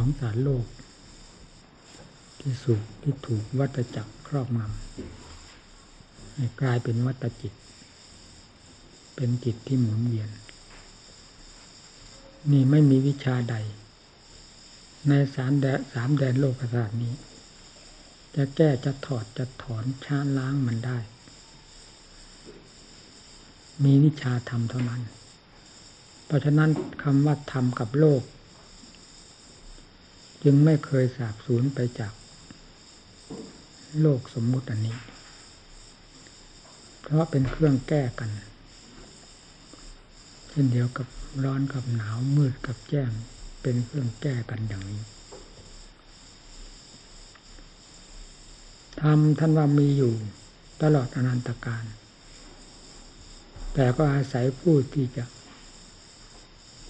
ของสารโลก ที่สุขที่ถูกวัตจักรครอบงำให้กลายเป็นวัตจิต เป็นจิตที่หมุนเวียน นี่ไม่มีวิชาใด ในสามแดนสามแดนโลกศาสตร์นี้ จะแก้จะถอดจะถอนช้าล้างมันได้ มีวิชาธรรมเท่านั้น เพราะฉะนั้นคำว่าธรรมกับโลก จึงไม่เคยสาบสูญไปจากโลกสมมุติอันนี้ เพราะเป็นเครื่องแก้กัน เช่นเดียวกับร้อนกับหนาวมืดกับแจ้งเป็นเครื่องแก้กันอย่างนี้ธรรมท่านว่ามีอยู่ตลอดอนันตการ แต่ก็อาศัยผู้ที่จะ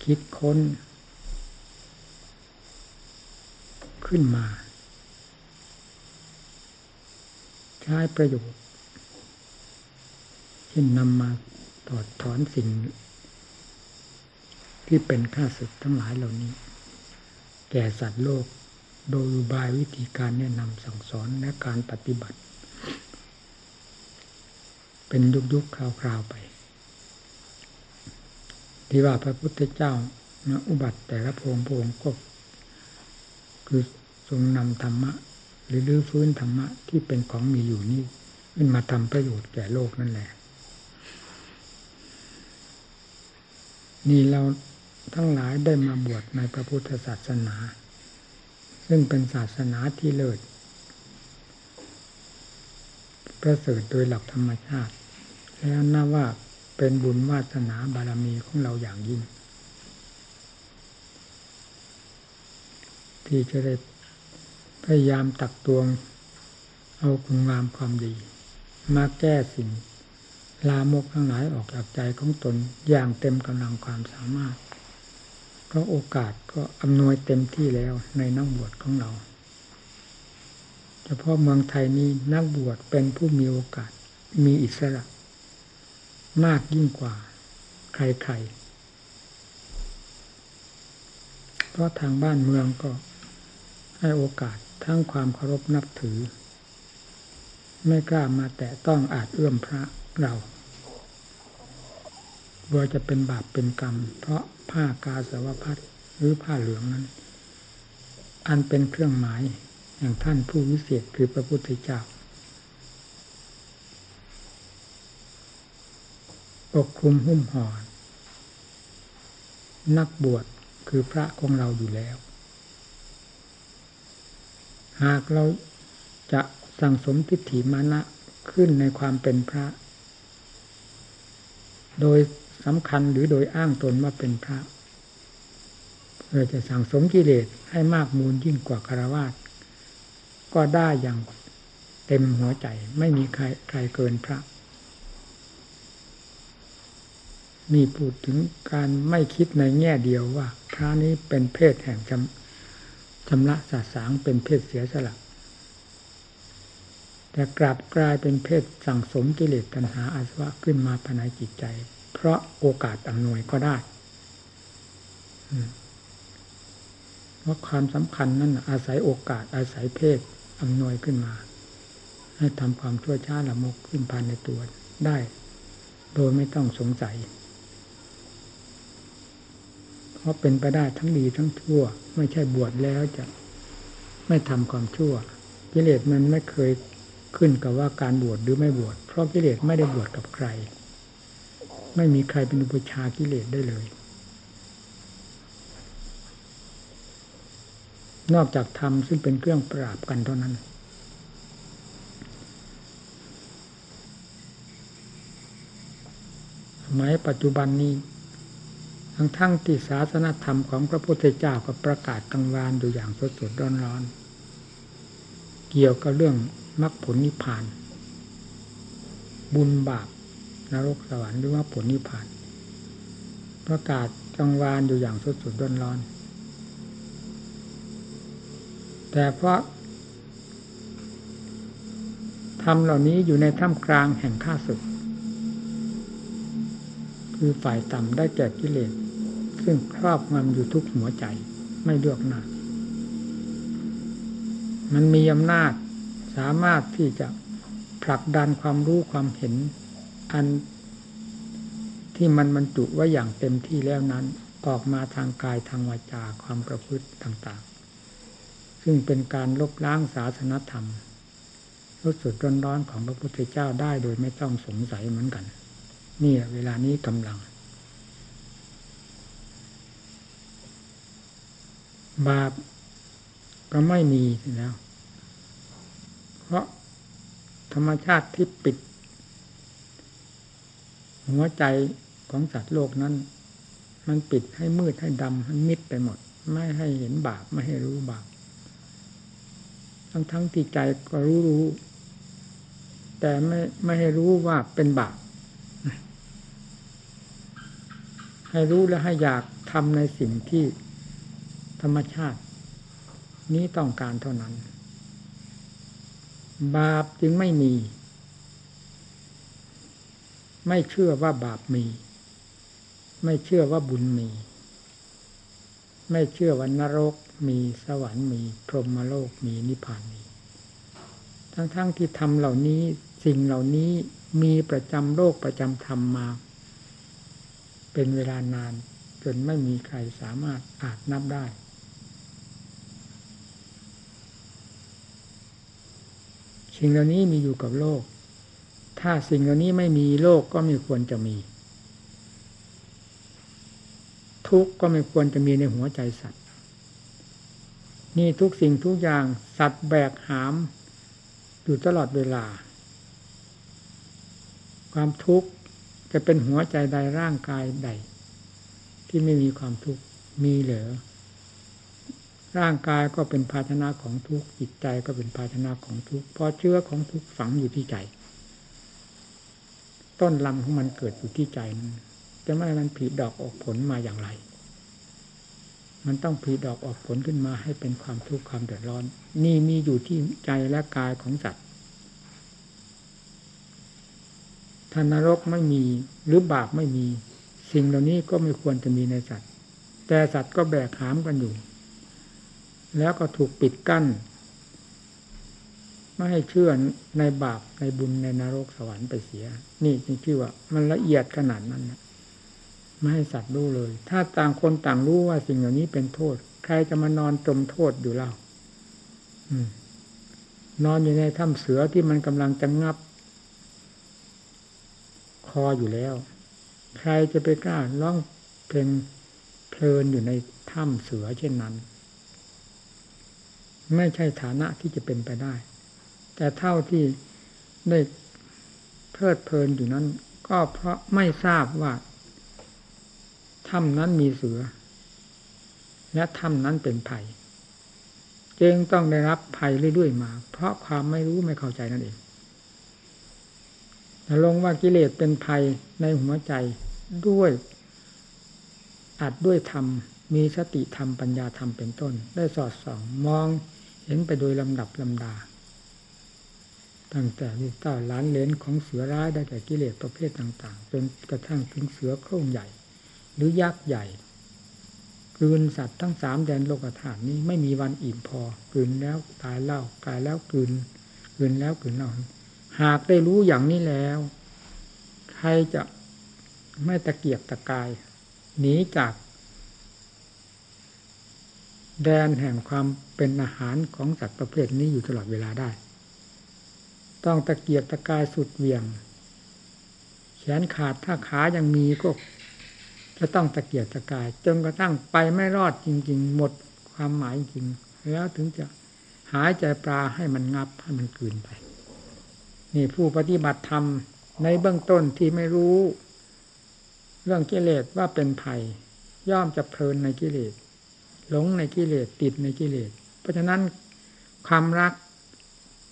คิดค้น ขึ้นมา ใช้ประโยชน์เช่นนำมาถอดถอนสิ่ง ที่เป็นข้าศึกทั้งหลายเหล่านี้ แก่สัตว์โลกโดยบายวิธีการแนะนำสั่งสอนและการปฏิบัติ เป็นยุคยุคคราวๆไป ที่ว่าพระพุทธเจ้าอุบัติแต่ละพงพงก็คือ ทรงนำธรรมะ หรือลื้อฟื้นธรรมะที่เป็นของมีอยู่นี่ขึ้นมาทำประโยชน์แก่โลกนั่นแหละ นี่เราทั้งหลายได้มาบวชในพระพุทธศาสนา ซึ่งเป็นศาสนาที่เลิศประเสริฐโดยหลักธรรมชาติ แล้วน่าว่าเป็นบุญวาสนาบารมีของเราอย่างยิ่ง ที่จะได้ พยายามตักตวง เอาคุณงามความดี มาแก้สิ่ง ลามกทั้งหลายออกจากใจของตนอย่างเต็มกำลังความสามารถ เพราะโอกาสก็อำนวยเต็มที่แล้วในนักบวชของเราเฉพาะเมืองไทยนี้นักบวชเป็นผู้มีโอกาสมีอิสระ มากยิ่งกว่า ใครๆ เพราะทางบ้านเมืองก็ให้โอกาส ทั้งความเคารพนับถือ ไม่กล้ามาแตะต้องอาจเอื้อมพระเรากลัวจะเป็นบาปเป็นกรรม เพราะผ้ากาสาวพัดหรือผ้าเหลืองนั้น อันเป็นเครื่องหมายอย่างท่านผู้วิเศษคือพระพุทธเจ้าปกคลุมหุ้มห่อนักบวชคือพระของเราอยู่แล้ว หากเราจะสั่งสมทิฏฐิมานะขึ้นในความเป็นพระ โดยสำคัญหรือโดยอ้างตนว่าเป็นพระเพื่อจะสั่งสมกิเลสให้มากมูลยิ่งกว่าคารวาสก็ได้อย่างเต็มหัวใจไม่มีใครใครเกินพระมีพูดถึงการไม่คิดในแง่เดียวว่า พระนี้เป็นเพศแห่งจำ ชำระสาสางเป็นเพศเสียสละ แต่กลับกลายเป็นเพศสั่งสมกิเลสตัณหาอาสวะขึ้นมาภายในจิตใจ เพราะโอกาสอำนวยก็ได้เพราะความสำคัญนั้นอาศัยโอกาสอาศัยเพศอำนวยขึ้นมา ให้ทำความชั่วช้าละมกขึ้นภายในตัวได้ โดยไม่ต้องสงสัย ราะเป็นไปได้ทั้งดีทั้งชั่ว ไม่ใช่บวชแล้วจะไม่ทำความชั่ว กิเลสมันไม่เคยขึ้นกับว่าการบวชหรือไม่บวชเพราะกิเลสไม่ได้บวชกับใคร ไม่มีใครเป็นอุปชากิเลสได้เลย นอกจากธรรมซึ่งเป็นเครื่องปราบกันเท่านั้นสมัยปัจจุบันนี้ ทั้งทั้งที่ศาสนธรรมของพระพุทธเจ้าก็ประกาศกลางวานอยู่อย่างสดสดร้อนร้อน เกี่ยวกับเรื่องมรรคผลนิพพาน บุญบาปนรกสวรรค์หรือว่าผลนิพพาน ประกาศกลางวานอยู่อย่างสดสดร้อนร้อน แต่เพราะทำเหล่านี้อยู่ในท่ามกลางแห่งข้าศึกคือฝ่ายต่ำได้แก่กิเลส ซึ่งครอบงำอยู่ทุกหัวใจ ไม่เลือกหน้ามันมีอำนาจสามารถที่จะผลักดันความรู้ความเห็น อันที่มันบรรจุไว้อย่างเต็มที่แล้วนั้น ออกมาทางกายทางวาจาความประพฤติต่างๆ ซึ่งเป็นการลบล้างศาสนธรรมรสสุดร้อนๆของพระพุทธเจ้าได้โดยไม่ต้องสงสัยเหมือนกัน นี่เวลานี้กำลัง บาปก็ไม่มีแล้ว เพราะธรรมชาติที่ปิด หัวใจของสัตว์โลกนั้น มันปิดให้มืดให้ดำให้มิดไปหมด ไม่ให้เห็นบาปไม่ให้รู้บาปทั้งทั้งที่ใจก็รู้รู้ แต่ไม่ไม่ให้รู้ว่าเป็นบาปให้รู้และให้อยากทำในสิ่งที่ ธรรมชาติ นี้ต้องการเท่านั้น บาปจึงไม่มี ไม่เชื่อว่าบาปมี ไม่เชื่อว่าบุญมี ไม่เชื่อว่านรกมีสวรรค์มี พรหมโลกมีนิพพานมี ทั้งๆทที่ทำเหล่านี้สิ่งเหล่านี้มีประจำโลกประจำธรรมมา เป็นเวลานานจนไม่มีใครสามารถอาจนับได้ สิ่งเหล่านี้มีอยู่กับโลก ถ้าสิ่งเหล่านี้ไม่มีโลกก็ไม่ควรจะมี ทุกก็ไม่ควรจะมีในหัวใจสัตว์ นี่ทุกสิ่งทุกอย่างสัตว์แบกหาม อยู่ตลอดเวลา ความทุกข์จะเป็นหัวใจใดร่างกายใด ที่ไม่มีความทุกข์มีเหลือ ร่างกายก็เป็นภาชนะของทุกข์จิตใจก็เป็นภาชนะของทุกข์เพราะเชื้อของทุกข์ฝังอยู่ที่ใจ ต้นลำของมันเกิดอยู่ที่ใจนั้นจะไม่มันผลิดอกออกผลมาอย่างไร มันต้องผลิดอกออกผลขึ้นมาให้เป็นความทุกข์ความเดือดร้อน นี่มีอยู่ที่ใจและกายของสัตว์ถ้านรกไม่มีหรือบาปไม่มี สิ่งเหล่านี้ก็ไม่ควรจะมีในสัตว์ แต่สัตว์ก็แบกหามกันอยู่ แล้วก็ถูกปิดกั้น ไม่ให้เชื่อในบาปในบุญในนรกสวรรค์ไปเสีย นี่จริงๆว่า มันละเอียดขนาดนั้นนะไม่ให้สัตว์รู้เลย ถ้าต่างคนต่างรู้ว่าสิ่งเหล่านี้เป็นโทษ ใครจะมานอนจมโทษอยู่เล่านอนอยู่ในถ้ำเสือที่มันกำลังจะงับ คออยู่แล้ว ใครจะไปกล้าร้องเพลงเพลินอยู่ในถ้ำเสือเช่นนั้น ไม่ใช่ฐานะที่จะเป็นไปได้ แต่เท่าที่ได้เพลิดเพลินอยู่นั้น ก็เพราะไม่ทราบว่าถ้ำนั้นมีเสือ และถ้ำนั้นเป็นภัยจึงต้องได้รับภัยเรื่อยๆมา เพราะความไม่รู้ไม่เข้าใจนั่นเองลงว่ากิเลสเป็นภัยในหัวใจด้วยอัดด้วยธรรมมีสติธรรมปัญญาธรรมเป็นต้น ได้สอดส่อง มอง เห็นไปโดยลำดับลำดา ตั้งแต่ลูกเต้าล้านเลนของเสือร้ายได้แก่กิเลสประเภทต่าง ๆ จนกระทั่งถึงเสือโคร่งใหญ่ หรือยักษ์ใหญ่กลืนสัตว์ทั้งสามแดนโลกฐานนี้ไม่มีวันอิ่มพอกลืนแล้วตายเล่ากายแล้วกลืนกลืนแล้วกลืนเล่าหากได้รู้อย่างนี้แล้ว ใครจะไม่ตะเกียบตะกายหนีจาก แดนแห่งความเป็นอาหารของสัตว์ประเภทนี้อยู่ตลอดเวลาได้ ต้องตะเกียบตะกายสุดเวียง แขนขาดถ้าขายังมีก็จะต้องตะเกียบตะกาย จนกระทั่งไปไม่รอดจริง ๆ หมดความหมายจริง แล้วถึงจะหายใจปลาให้มันงับให้มันกืนไป นี่ผู้ปฏิบัติธรรมในเบื้องต้นที่ไม่รู้ เรื่องกิเลสว่าเป็นภัย ย่อมจะเพลินในกิเลส หลงในกิเลสติดในกิเลส เพราะฉะนั้นความรัก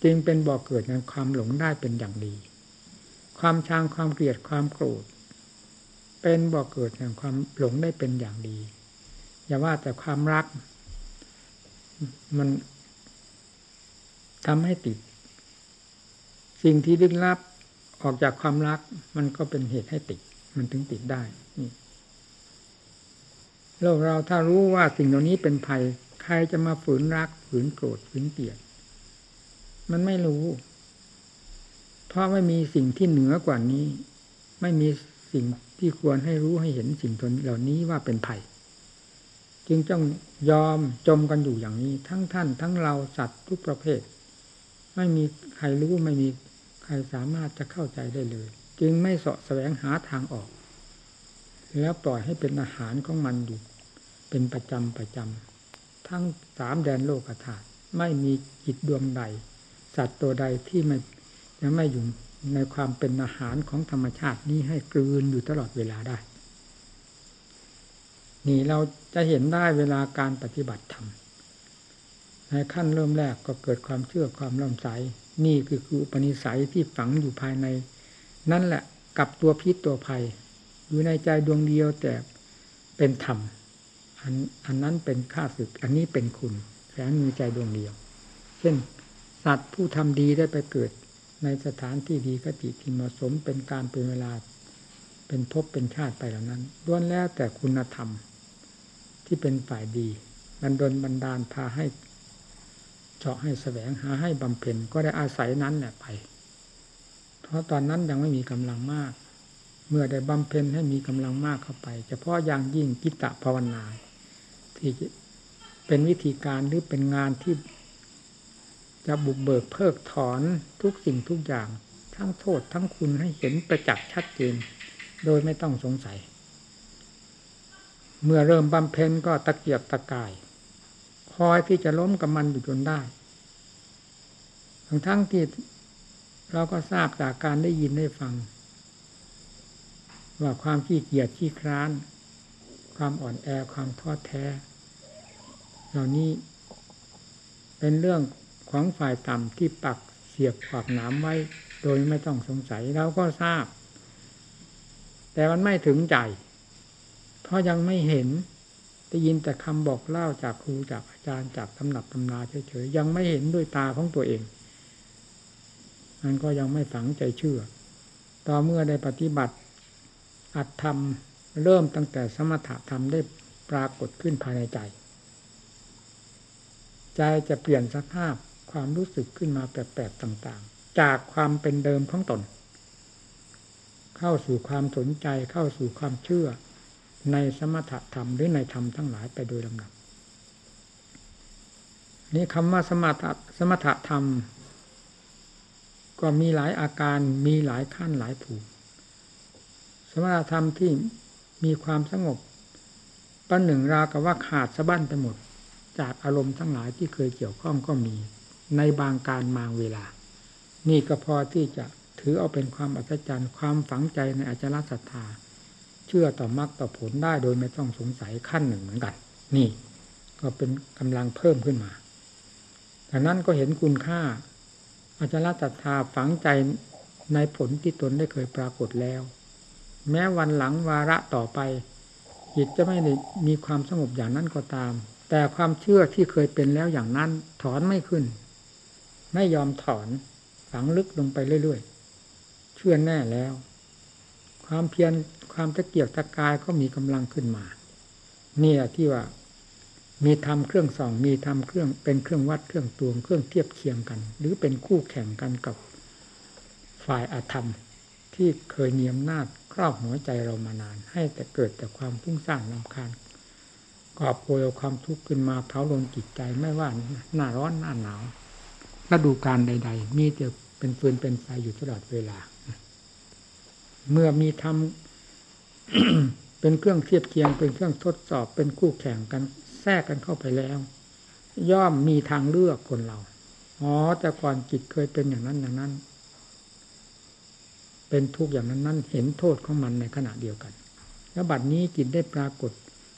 จึงเป็นบ่อกเกิดในความหลงได้เป็นอย่างดี ความชังความเกลียดความโกรธ เป็นบ่อกเกิดแห่งความหลงได้เป็นอย่างดี อย่าว่าแต่ความรัก มันทำให้ติด สิ่งที่ลึกลับออกจากความรัก มันก็เป็นเหตุให้ติด มันถึงติดได้ โลกเราถ้ารู้ว่าสิ่งเหล่านี้เป็นภัย ใครจะมาฝืนรักฝืนโกรธฝืนเกลียด มันไม่รู้ เพราะไม่มีสิ่งที่เหนือกว่านี้ ไม่มีสิ่งที่ควรให้รู้ให้เห็นสิ่งตนเหล่านี้ว่าเป็นภัย จึงต้องยอมจมกันอยู่อย่างนี้ ทั้งท่าน ทั้งเราสัตว์ทุกประเภท ไม่มีใครรู้ไม่มีใครสามารถจะเข้าใจได้เลย จึงไม่เสาะแสวงหาทางออก แล้วปล่อยให้เป็นอาหารของมันอยู่ เป็นประจำประจำทั้งสามแดนโลกธาตุไม่มีจิตดวงใด สัตว์ตัวใดที่ไม่ยังไม่อยู่ในความเป็นอาหารของธรรมชาตินี้ให้กลืนอยู่ตลอดเวลาได้ นี่เราจะเห็นได้เวลาการปฏิบัติธรรมในขั้นเริ่มแรกก็เกิดความเชื่อความเริ่มใส นี่คือคืออุปนิสัยที่ฝังอยู่ภายใน นั่นแหละกับตัวพิษตัวภัย อยู่ในใจดวงเดียวแต่เป็นธรรมอันอันนั้นเป็นข้าศึก อันนี้เป็นคุณแฝงมีใจดวงเดียว เช่น สัตว์ผู้ทำดีได้ไปเกิด ในสถานที่ดีกติที่เหมาะสมเป็นการเป็นเวลา เป็นภพเป็นชาติไปเหล่านั้นล้วนแล้วแต่คุณธรรม ที่เป็นฝ่ายดีบันดลบันดาลพาให้เจาะให้แสวงหาให้บำเพ็ญก็ได้อาศัยนั้นแหละไป เพราะตอนนั้นยังไม่มีกำลังมาก เมื่อได้บำเพ็ญให้มีกำลังมากเข้าไป เฉพาะอย่างยิ่งกิตตภาวนา ที่เป็นวิธีการหรือเป็นงานที่จะบุกเบิกเพิกถอนทุกสิ่งทุกอย่าง ทั้งโทษทั้งคุณให้เห็นประจักษ์ชัดเจน โดยไม่ต้องสงสัย เมื่อเริ่มบำเพ็ญก็ตะเกียบตะกาย คอยที่จะล้มกับมันอยู่จนได้ ทั้งทั้งที่เราก็ทราบจากการได้ยินได้ฟัง ว่าความขี้เกียจขี้คร้าน ความอ่อนแอความท้อแท้ เหล่านี้ เป็นเรื่องของฝ่ายต่ำที่ปักเสียบขวากหนามไว้ โดยไม่ต้องสงสัยเราก็ทราบ แต่มันไม่ถึงใจ เพราะยังไม่เห็นได้ยินแต่คำบอกเล่าจากครูจากอาจารย์จากตำหนักตำนาเฉยๆยังไม่เห็นด้วยตาของตัวเองมันก็ยังไม่ฝังใจเชื่อ ต่อเมื่อได้ปฏิบัติ อัดทำเริ่มตั้งแต่สมถะธรรมได้ปรากฏขึ้นภายในใจ ใจจะเปลี่ยนสภาพความรู้สึกขึ้นมาแปลกๆต่าง ๆ จากความเป็นเดิมของตน เข้าสู่ความสนใจเข้าสู่ความเชื่อในสมถะธรรมหรือในธรรมทั้งหลายไปโดยลำดับนี่คำว่าสมถะสมถะธรรม ก็มีหลายอาการมีหลายขั้นหลายผูก สมถะธรรมที่มีความสงบประหนึ่งราวกับว่าขาดสะบั้นไปหมด จากอารมณ์ทั้งหลายที่เคยเกี่ยวข้องก็มี ในบางการบางเวลา นี่ก็พอที่จะถือเอาเป็นความอัศจรรย์ความฝังใจในอาจารย์ศรัทธา เชื่อต่อมรรคต่อผลได้โดยไม่ต้องสงสัยขั้นหนึ่งเหมือนกัน นี่ ก็เป็นกำลังเพิ่มขึ้นมาดังนั้นก็เห็นคุณค่า อาจารย์ศรัทธาฝังใจในผลที่ตนได้เคยปรากฏแล้ว แม้วันหลังวาระต่อไป จิตจะไม่ได้มีความสงบอย่างนั้นก็ตาม แต่ความเชื่อที่เคยเป็นแล้วอย่างนั้นถอนไม่ขึ้น ไม่ยอมถอนฝังลึกลงไปเรื่อยๆ เชื่อแน่แล้ว ความเพียรความตะเกียบตะกายก็มีกำลังขึ้นมา เนี่ยที่ว่ามีทำเครื่องส่อง มีทำเครื่องเป็นเครื่องวัดเครื่องตวงเครื่องเทียบเคียงกัน หรือเป็นคู่แข่งกันกับฝ่ายอาธรรม ที่เคยเนียมนาจ รอบหัวใจเรามานาน ให้แต่เกิดแต่ความพุ่งสร้างลำคาญกอบโวยเอาความทุกข์ขึ้นมาเผาลนจิตใจไม่ว่าหน้าร้อนหน้าหนาวฤดูการใด ๆ มีแต่เป็นฟืนเป็นไฟอยู่ตลอดเวลา เมื่อมีทำเป็นเครื่องเทียบเคียง เป็นเครื่องทดสอบเป็นคู่แข่งกันแทรกกันเข้าไปแล้ว ย่อมมีทางเลือกคนเราอ๋อแต่ก่อนจิตเคยเป็นอย่างนั้นอย่างนั้น เป็นทุกข์อย่างนั้นนั้นเห็นโทษของมันในขณะเดียวกัน แล้วบัดนี้จิตได้ปรากฏ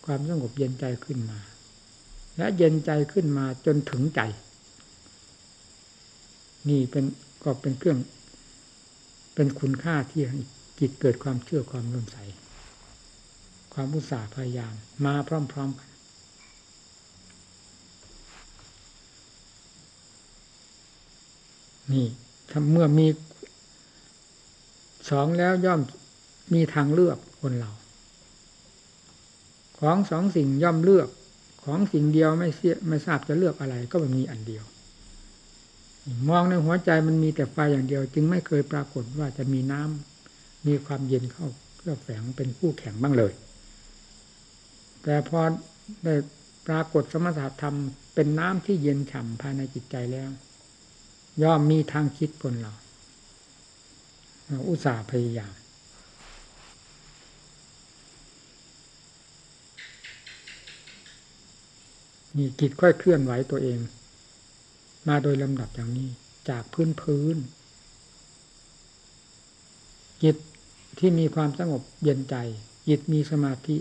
ความสงบเย็นใจขึ้นมา และเย็นใจขึ้นมาจนถึงใจ นี่เป็นก็เป็นเครื่อง เป็นคุณค่าที่จิตเกิดความเชื่อความร่มใส ความอุตสาห์พยายาม มาพร้อมๆกันนี่ถ้าเมื่อมี สองแล้วย่อมมีทางเลือกคนเรา ของสองสิ่งย่อมเลือก ของสิ่งเดียวไม่เสียไม่ทราบจะเลือกอะไรก็มันมีอันเดียว มองในหัวใจมันมีแต่ไฟอย่างเดียว จึงไม่เคยปรากฏว่าจะมีน้ำมีความเย็นเข้าเพื่อแฝงเป็นคู่แข่งบ้างเลย แต่พอได้ปรากฏสมถะธรรมเป็นน้ำที่เย็นฉ่ำภายในจิตใจแล้ว ย่อมมีทางคิดคนเรา อุตส่าห์พยายามนี่จิตค่อยเคลื่อนไหวตัวเอง มาโดยลำดับอย่างนี้ จากพื้นพื้นจิตที่มีความสงบเย็นใจ จิตมีสมาธิ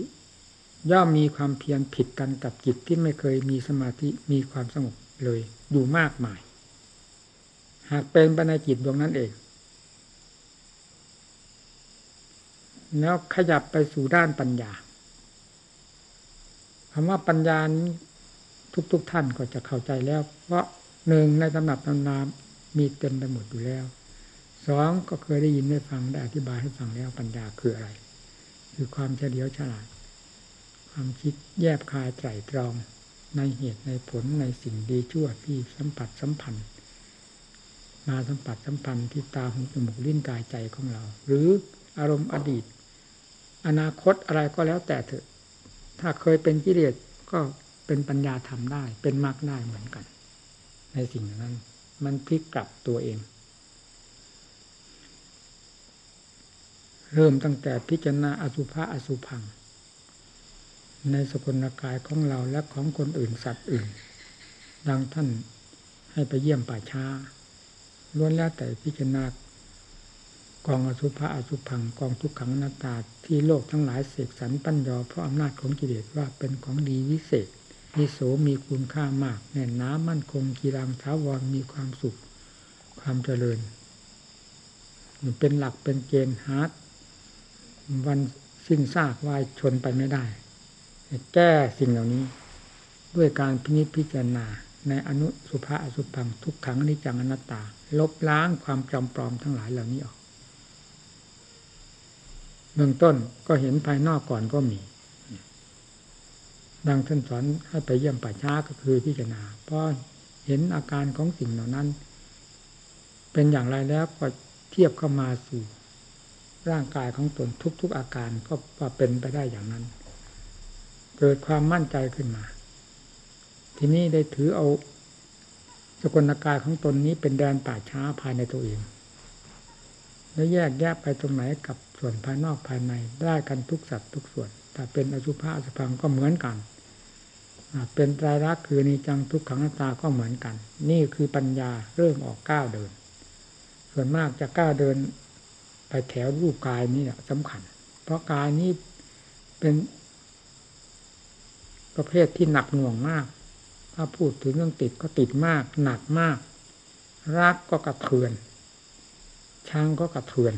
ย่อมมีความเพียรผิดกันกับจิตที่ไม่เคยมีสมาธิมีความสงบเลย อยู่มากมาย หากเป็นปัญจิตดวงนั้นเอง แล้วขยับไปสู่ด้านปัญญาคำว่าปัญญาทุกๆทท่านก็จะเข้าใจแล้ว เพราะหนึ่งในตำหนับตำนามมีเต็มไปหมดอยู่แล้วสองก็เคยได้ยินได้ฟังได้อธิบายให้ฟังแล้วปัญญาคืออะไร คือความเฉลียวฉลาด ความคิดแยบคายไตรตรองในเหตุในผลในสิ่งดีชั่วที่สัมผัสสัมพันธ์ มาสัมผัสสัมพันธ์ที่ตาหูจมูกลิ้นกายใจของเรา หรืออารมณ์อดีต อนาคตอะไรก็แล้วแต่เถอะ ถ้าเคยเป็นกิเลสก็เป็นปัญญาทำได้ เป็นมรรคได้เหมือนกัน ในสิ่งนั้น มันพลิกกลับตัวเอง เริ่มตั้งแต่พิจารณาอสุภะอสุพัง ในสกุลกายของเราและของคนอื่นสัตว์อื่น ดังท่านให้ไปเยี่ยมป่าช้าล้วนแล้วแต่พิจารณา กองอสุภะอสุพังกองทุกขังนาตาที่โลกทั้งหลายเสกสรรปั้นยอเพราะอำนาจของกิเลสว่าเป็นของดีวิเศษมีโสมีคุณค่ามากแน่นน้ำมั่นคงกีรังท้าวรมีความสุข ความเจริญเป็นหลักเป็นเกณฑ์ฮาร์ดวันสิ้นซากวายชนไปไม่ได้ แก้สิ่งเหล่านี้ ด้วยการพินิจพิจารณา ในอนุสุภาอสุพังทุกขังนิจังอนัตตา ลบล้างความจำปลอมทั้งหลายเหล่านี้ออก เบื้องต้นก็เห็นภายนอกก่อนก็มีดังท่านสอนให้ไปเยี่ยมป่าช้าก็คือพิจารณาเพราะเห็นอาการของสิ่งเหล่านั้น เป็นอย่างไรแล้วก็เทียบเข้ามาสู่ร่างกายของตนทุก ๆ อาการก็ว่าเป็นไปได้อย่างนั้น เกิดความมั่นใจขึ้นมา ทีนี้ได้ถือเอาสกลกายของตนนี้เป็นแดนป่าช้าภายในตัวเอง แล้วแยกแยกไปตรงไหนกับส่วนภายนอกภายในได้กันทุกสัตว์ทุกส่วน ถ้าเป็นอสุภะอสุพังก็เหมือนกันเป็นตรลักคือนิจังทุกขังตาก็เหมือนกัน นี่คือปัญญาเริ่มออกก้าวเดิน ส่วนมากจะก้าวเดินไปแถวรูปกายนี่สำคัญ เพราะกายนี้เป็นประเภทที่หนักหน่วงมาก ถ้าพูดถึงเรื่องติดก็ติดมาก หนักมาก รักก็กระเทือน ชังก็กระเทือน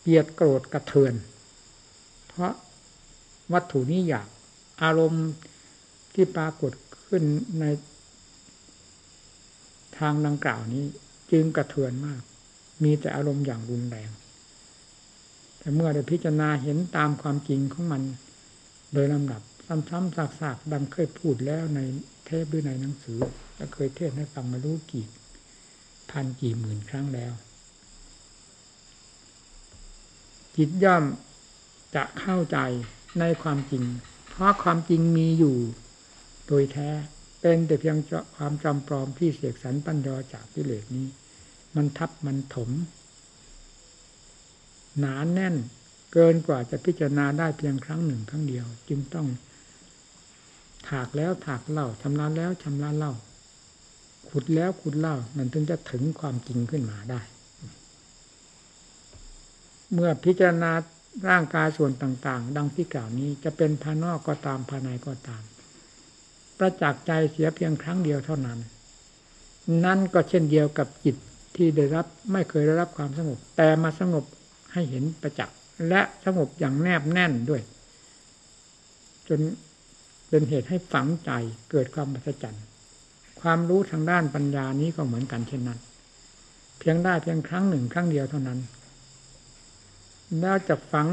เกลียดโกรธกระเทือน เพราะวัตถุนี้อยากอารมณ์ที่ปรากฏขึ้นในทางดังกล่าวนี้ จึงกระเทือนมาก มีแต่อารมณ์อย่างรุนแรง แต่เมื่อได้พิจารณาเห็นตามความจริงของมัน โดยลำดับซ้ำๆซากๆดังเคยพูดแล้วในเทปหรือในหนังสือและเคยเทศให้ฟังมารู้กี่พันกี่หมื่นครั้งแล้ว จิตย่อมจะเข้าใจในความจริง เพราะความจริงมีอยู่โดยแท้ เป็นแต่เพียงความจำปลอมที่เสกสรรปัญญาจากกิเลสนี้ มันทับมันถม หนานแน่นเกินกว่าจะพิจารณาได้เพียงครั้งหนึ่งครั้งเดียว จึงต้อง ถากแล้วถากเล่าชำระแล้วชำระเล่า ขุดแล้วขุดเล่ามันถึงจะถึงความจริงขึ้นมาได้ เมื่อพิจารณาร่างกายส่วนต่าง ๆ ดังที่กล่าวนี้จะเป็นภายนอกก็ตามภายในก็ตาม ประจักษ์ใจเสียเพียงครั้งเดียวเท่านั้น นั่นก็เช่นเดียวกับจิตที่ได้รับไม่เคยได้รับความสงบ แต่มาสงบให้เห็นประจักษ์และสงบอย่างแนบแน่นด้วย จนเป็นเหตุให้ฝังใจเกิดความมหัศจรรย์ความรู้ทางด้านปัญญานี้ก็เหมือนกันเช่นนั้น เพียงได้เพียงครั้งหนึ่งครั้งเดียวเท่านั้น แล้วจะฝัง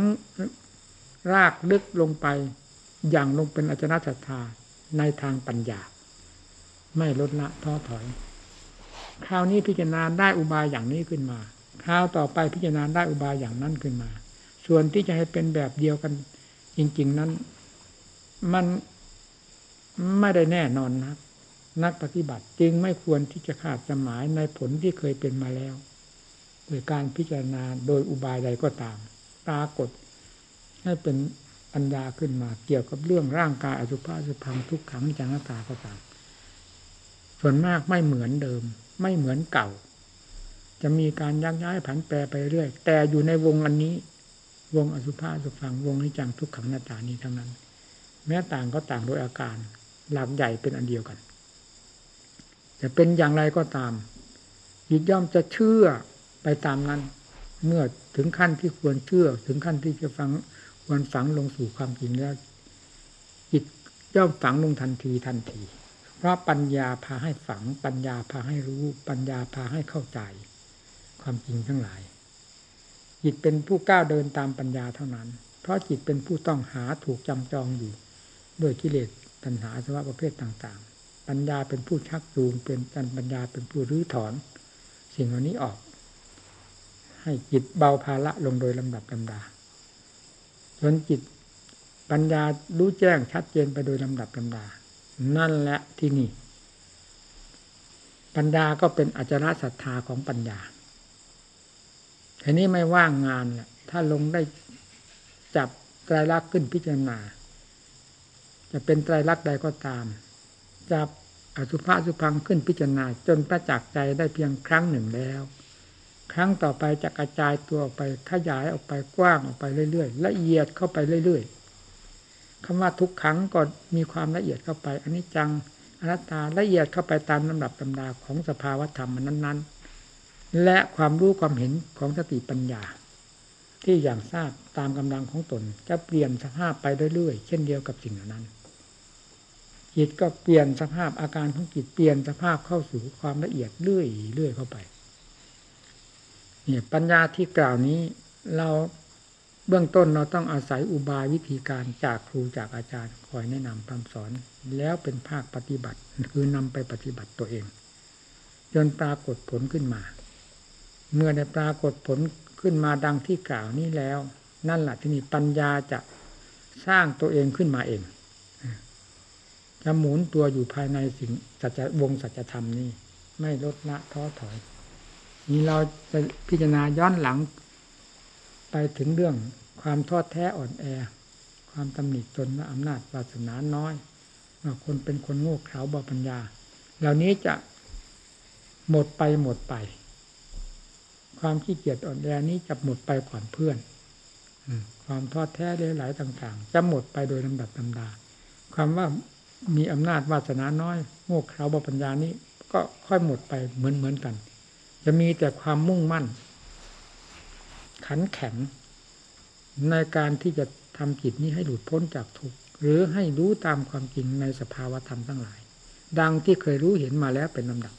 รากลึกลงไป อย่างลงเป็นอจนศรัทธาในทางปัญญา ไม่ลดละท้อถอย คราวนี้พิจารณาได้อุบายอย่างนี้ขึ้นมา คราวต่อไปพิจารณาได้อุบายอย่างนั้นขึ้นมา ส่วนที่จะให้เป็นแบบเดียวกันจริง ๆนั้น มันไม่ได้แน่นอนนะนักปฏิบัติจึงไม่ควรที่จะขาดสมายในผลที่เคยเป็นมาแล้ว โดยการพิจารณาโดยอุบายใดก็ตาม ปรากฏให้เป็นปัญญาขึ้นมาเกี่ยวกับเรื่องร่างกายอสุภะสุพังทุกขังจังหตาก็ตาม ส่วนมากไม่เหมือนเดิม ไม่เหมือนเก่า จะมีการยักย้ายผันแปรไปเรื่อย แต่อยู่ในวงอันนี้ วงอสุภะสุพังวงนิจังทุกขังนาตานี้ทั้งนั้น แม้ต่างก็ต่างโดยอาการ หลักใหญ่เป็นอันเดียวกัน จะเป็นอย่างไรก็ตามจิตย่อมจะเชื่อ ไปตามนั้น เมื่อถึงขั้นที่ควรเชื่อ ถึงขั้นที่จะฟังควรฝังลงสู่ความจริงแล้วจิตย่อมฝังลงทันทีทันที เพราะปัญญาพาให้ฝัง ปัญญาพาให้รู้ ปัญญาพาให้เข้าใจ ความจริงทั้งหลาย จิตเป็นผู้ก้าวเดินตามปัญญาเท่านั้น เพราะจิตเป็นผู้ต้องหาถูกจำจองอยู่ด้วยกิเลสตัณหาสภาวะประเภทต่างๆ ปัญญาเป็นผู้ชักจูงเป็นจันปัญญาเป็นผู้รื้อถอน สิ่งเหล่านี้ออก ให้จิตเบาภาระลงโดยลำดับลำดาจนจิตปัญญารู้แจ้งชัดเจนไปโดยลำดับลำดา นั่นแหละที่นี่ ปัญญาก็เป็นอจารศรัทธาของปัญญาทีนี้ไม่ว่างงานแหละถ้าลงได้จับไตรลักษณ์ขึ้นพิจารณา จะเป็นไตรลักษณ์ใดก็ตาม จับอสุภะสุพังขึ้นพิจารณา จนประจักษ์ใจได้เพียงครั้งหนึ่งแล้ว ครั้งต่อไปจะกระจายตัวออกไปขยายออกไปกว้างออกไปเรื่อยๆละเอียดเข้าไปเรื่อยๆคำว่าทุกครั้งก็มีความละเอียดเข้าไปอันนี้จังอนัตตาละเอียดเข้าไปตามลำดับตำดาของสภาวธรรมนั้นๆ และความรู้ความเห็นของสติปัญญา ที่อย่างทราบตามกำลังของตน จะเปลี่ยนสภาพไปเรื่อยๆ เช่นเดียวกับสิ่งเหล่านั้นจิตก็เปลี่ยนสภาพอาการของจิตเปลี่ยนสภาพเข้าสู่ความละเอียดเรื่อยเรื่อยเข้าไป เนี่ยปัญญาที่กล่าวนี้เราเบื้องต้นเราต้องอาศัยอุบายวิธีการจากครูจากอาจารย์คอยแนะนำคำสอน แล้วเป็นภาคปฏิบัติ คือนำไปปฏิบัติตัวเองจนปรากฏผลขึ้นมา เมื่อได้ปรากฏผลขึ้นมาดังที่กล่าวนี้แล้ว นั่นแหละที่นี่ปัญญาจะสร้างตัวเองขึ้นมาเองจะหมุนตัวอยู่ภายในสิ่งสัจวงสัจธรรมนี่ไม่ลดละท้อถอย นี่เราจะพิจารณาย้อนหลัง ไปถึงเรื่องความทอดแท้อ่อนแอ ความตำหนิตนว่าอำนาจวาสนาน้อยว่าคนเป็นคนโง่เขลาบาปัญญา เหล่านี้จะหมดไปหมดไป ความขี้เกียจอ่อนแอนี้จะหมดไปก่อนเพื่อนความทอดแท้หลายต่าง ๆ จะหมดไปโดยลำดับลำดา ความว่ามีอำนาจวาสนาน้อย โง่เขลาบปัญญานี้ก็ค่อยหมดไปเหมือนเหมือนกัน จะมีแต่ความมุ่งมั่น ขันแข็ง ในการที่จะทำจิตนี้ให้หลุดพ้นจากทุกข์หรือให้รู้ตามความจริงในสภาวธรรมทั้งหลาย ดังที่เคยรู้เห็นมาแล้วเป็นลำดับ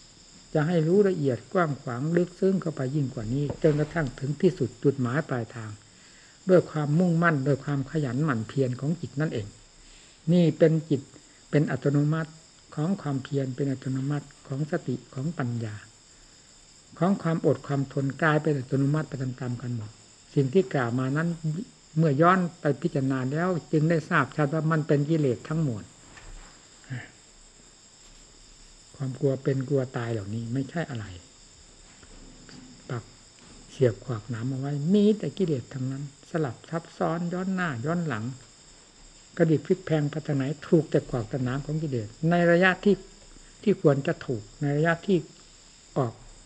จะให้รู้ละเอียดกว้างขวางลึกซึ้งเข้าไปยิ่งกว่านี้จนกระทั่งถึงที่สุดจุดหมายปลายทาง ด้วยความมุ่งมั่น ด้วยความขยันหมั่นเพียรของจิตนั่นเอง นี่เป็นจิตเป็นอัตโนมัติของความเพียรเป็นอัตโนมัติของสติของปัญญา ของความอดความทนกลายเป็นอัตโนมัติไปตามๆกันหมดสิ่งที่กล่าวมานั้นเมื่อย้อนไปพิจารณาแล้ว จึงได้ทราบชัดว่ามันเป็นกิเลสทั้งหมดความกลัวเป็นกลัวตายเหล่านี้ไม่ใช่อะไร ปักเสียบขวากน้ำเอาไว้ มีแต่กิเลสทั้งนั้น สลับทับซ้อนย้อนหน้าย้อนหลัง กระดิกพลิกแพงพัฒนาถูกแต่ขวากตนามของกิเลสในระยะที่ที่ควรจะถูกในระยะที่